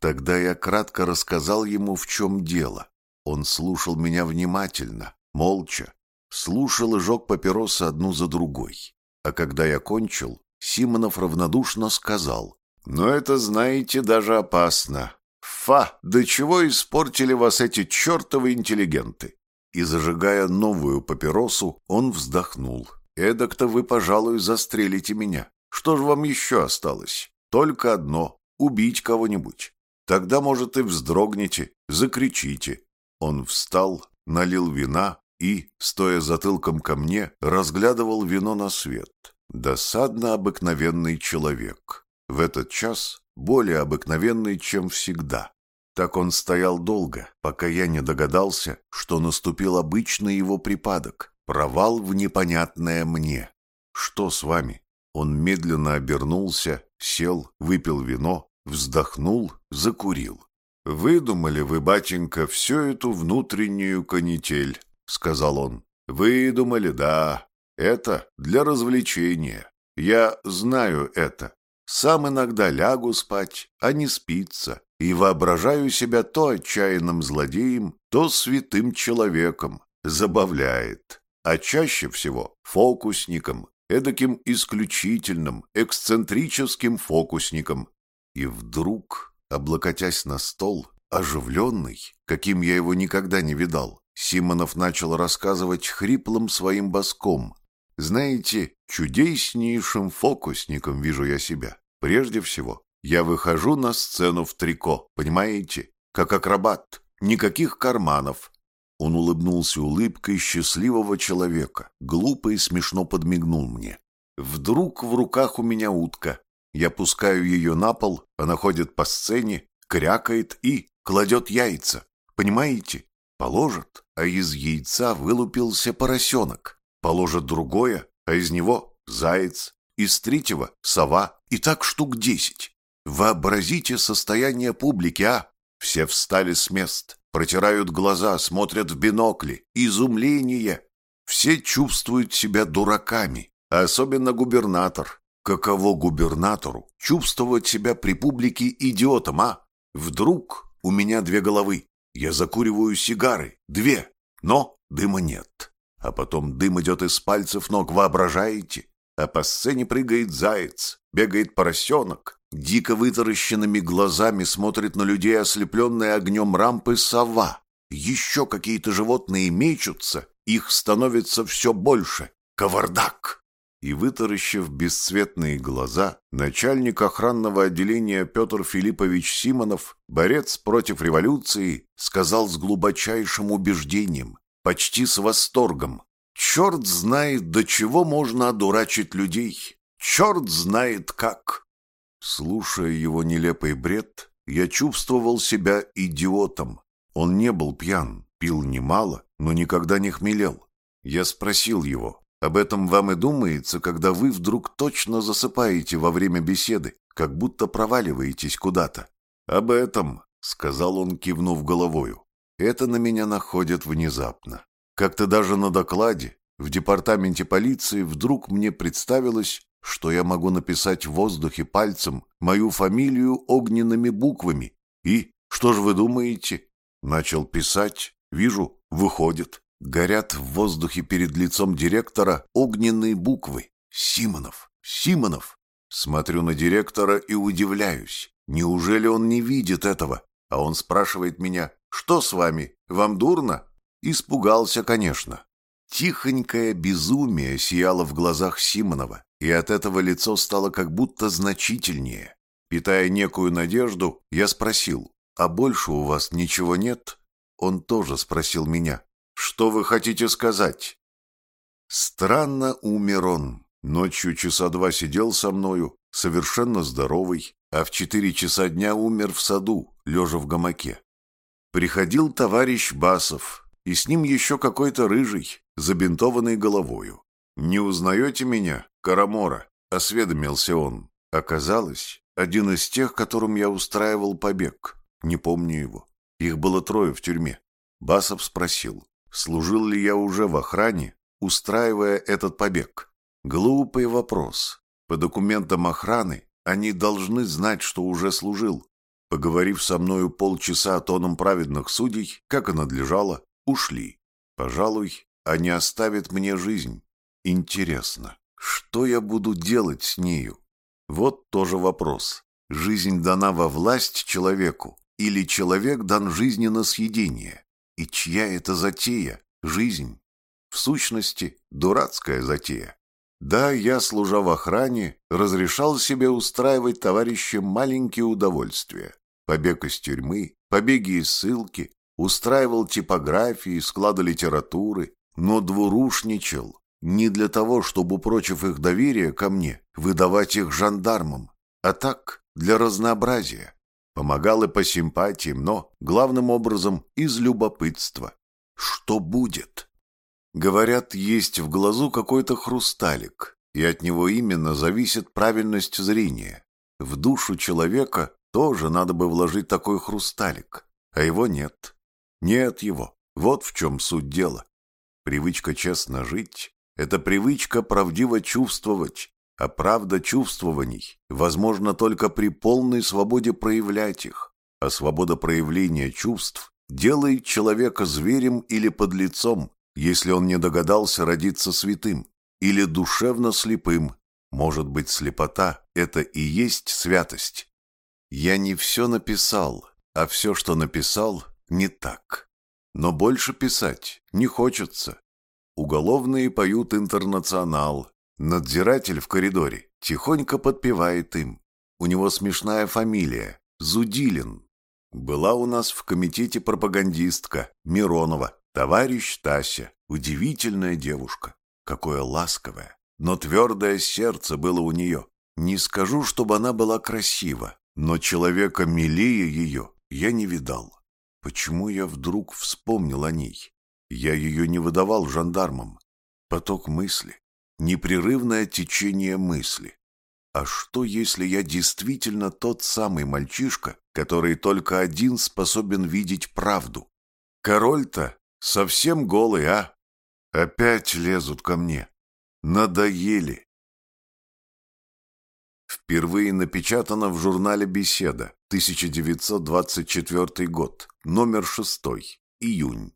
Тогда я кратко рассказал ему, в чем дело. Он слушал меня внимательно, молча. Слушал и жег папиросы одну за другой. А когда я кончил, Симонов равнодушно сказал, «Но это, знаете, даже опасно. Фа, до чего испортили вас эти чертовы интеллигенты? И, зажигая новую папиросу, он вздохнул. Эдак-то вы, пожалуй, застрелите меня. Что же вам еще осталось? Только одно — убить кого-нибудь. Тогда, может, и вздрогнете, закричите. Он встал, налил вина и, стоя затылком ко мне, разглядывал вино на свет. Досадно обыкновенный человек. В этот час более обыкновенный, чем всегда. Так он стоял долго, пока я не догадался, что наступил обычный его припадок, провал в непонятное мне. «Что с вами?» Он медленно обернулся, сел, выпил вино, вздохнул, закурил. «Выдумали вы, батенька, всю эту внутреннюю канитель», — сказал он. «Выдумали, да. Это для развлечения. Я знаю это. Сам иногда лягу спать, а не спится, и воображаю себя то отчаянным злодеем, то святым человеком. Забавляет. А чаще всего фокусником, эдаким исключительным, эксцентрическим фокусником. И вдруг, облокотясь на стол, оживленный, каким я его никогда не видал, Симонов начал рассказывать хриплым своим боском, знаете, чудеснейшим фокусником вижу я себя. Прежде всего, я выхожу на сцену в трико, понимаете? Как акробат. Никаких карманов. Он улыбнулся улыбкой счастливого человека, глупо и смешно подмигнул мне. Вдруг в руках у меня утка. Я пускаю ее на пол, она ходит по сцене, крякает и кладет яйца. Понимаете? Положит, а из яйца вылупился поросенок положит другое, а из него заяц. из третьего — сова, и так штук десять. Вообразите состояние публики, а? Все встали с мест, протирают глаза, смотрят в бинокли. Изумление! Все чувствуют себя дураками, а особенно губернатор. Каково губернатору чувствовать себя при публике идиотом, а? Вдруг у меня две головы. Я закуриваю сигары, две, но дыма нет. А потом дым идет из пальцев ног, воображаете? А по сцене прыгает заяц, бегает поросенок, дико вытаращенными глазами смотрит на людей, ослепленные огнем рампы сова. Еще какие-то животные мечутся, их становится все больше. Кавардак! И, вытаращив бесцветные глаза, начальник охранного отделения Петр Филиппович Симонов, борец против революции, сказал с глубочайшим убеждением, почти с восторгом, Черт знает, до чего можно одурачить людей. Черт знает как. Слушая его нелепый бред, я чувствовал себя идиотом. Он не был пьян, пил немало, но никогда не хмелел. Я спросил его, об этом вам и думается, когда вы вдруг точно засыпаете во время беседы, как будто проваливаетесь куда-то. Об этом, сказал он, кивнув головою. Это на меня находит внезапно. Как-то даже на докладе в департаменте полиции вдруг мне представилось, что я могу написать в воздухе пальцем мою фамилию огненными буквами. И, что же вы думаете? Начал писать, вижу, выходит. Горят в воздухе перед лицом директора огненные буквы. Симонов, Симонов. Смотрю на директора и удивляюсь. Неужели он не видит этого? А он спрашивает меня, что с вами, вам дурно? Испугался, конечно. Тихонькое безумие сияло в глазах Симонова, и от этого лицо стало как будто значительнее. Питая некую надежду, я спросил, «А больше у вас ничего нет?» Он тоже спросил меня, «Что вы хотите сказать?» Странно умер он. Ночью часа два сидел со мною, совершенно здоровый, а в четыре часа дня умер в саду, лежа в гамаке. Приходил товарищ Басов, и с ним еще какой-то рыжий, забинтованный головою. «Не узнаете меня, Карамора?» — осведомился он. Оказалось, один из тех, которым я устраивал побег. Не помню его. Их было трое в тюрьме. Басов спросил, служил ли я уже в охране, устраивая этот побег. Глупый вопрос. По документам охраны они должны знать, что уже служил. Поговорив со мною полчаса тоном праведных судей, как и надлежало, ушли. Пожалуй, они оставят мне жизнь. Интересно, что я буду делать с нею? Вот тоже вопрос. Жизнь дана во власть человеку, или человек дан жизни на съедение? И чья это затея? Жизнь? В сущности, дурацкая затея. Да, я, служа в охране, разрешал себе устраивать товарищам маленькие удовольствия. Побег из тюрьмы, побеги из ссылки, устраивал типографии, склады литературы, но двурушничал не для того, чтобы, упрочив их доверие ко мне, выдавать их жандармам, а так, для разнообразия. Помогал и по симпатиям, но, главным образом, из любопытства. Что будет? Говорят, есть в глазу какой-то хрусталик, и от него именно зависит правильность зрения. В душу человека тоже надо бы вложить такой хрусталик, а его нет. Нет его. Вот в чем суть дела. Привычка честно жить – это привычка правдиво чувствовать, а правда чувствований возможно только при полной свободе проявлять их, а свобода проявления чувств делает человека зверем или подлецом, если он не догадался родиться святым, или душевно слепым. Может быть, слепота – это и есть святость. Я не все написал, а все, что написал, не так. Но больше писать не хочется. Уголовные поют «Интернационал». Надзиратель в коридоре тихонько подпевает им. У него смешная фамилия – Зудилин. Была у нас в комитете пропагандистка Миронова, товарищ Тася, удивительная девушка. Какое ласковое, но твердое сердце было у нее. Не скажу, чтобы она была красива, но человека милее ее я не видал. Почему я вдруг вспомнил о ней? Я ее не выдавал жандармам. Поток мысли. непрерывное течение мысли. А что, если я действительно тот самый мальчишка, который только один способен видеть правду? Король-то совсем голый, а? Опять лезут ко мне. Надоели. Впервые напечатано в журнале «Беседа», 1924 год, номер 6, июнь.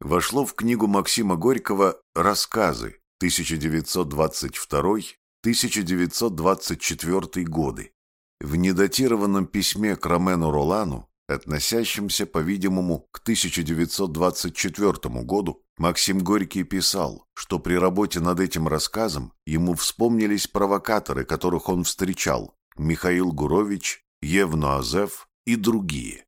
Вошло в книгу Максима Горького «Рассказы», 1922-1924 годы. В недатированном письме к Ромену Ролану, относящемся, по-видимому, к 1924 году, Максим Горький писал, что при работе над этим рассказом ему вспомнились провокаторы, которых он встречал, Михаил Гурович, Евно Азеф и другие.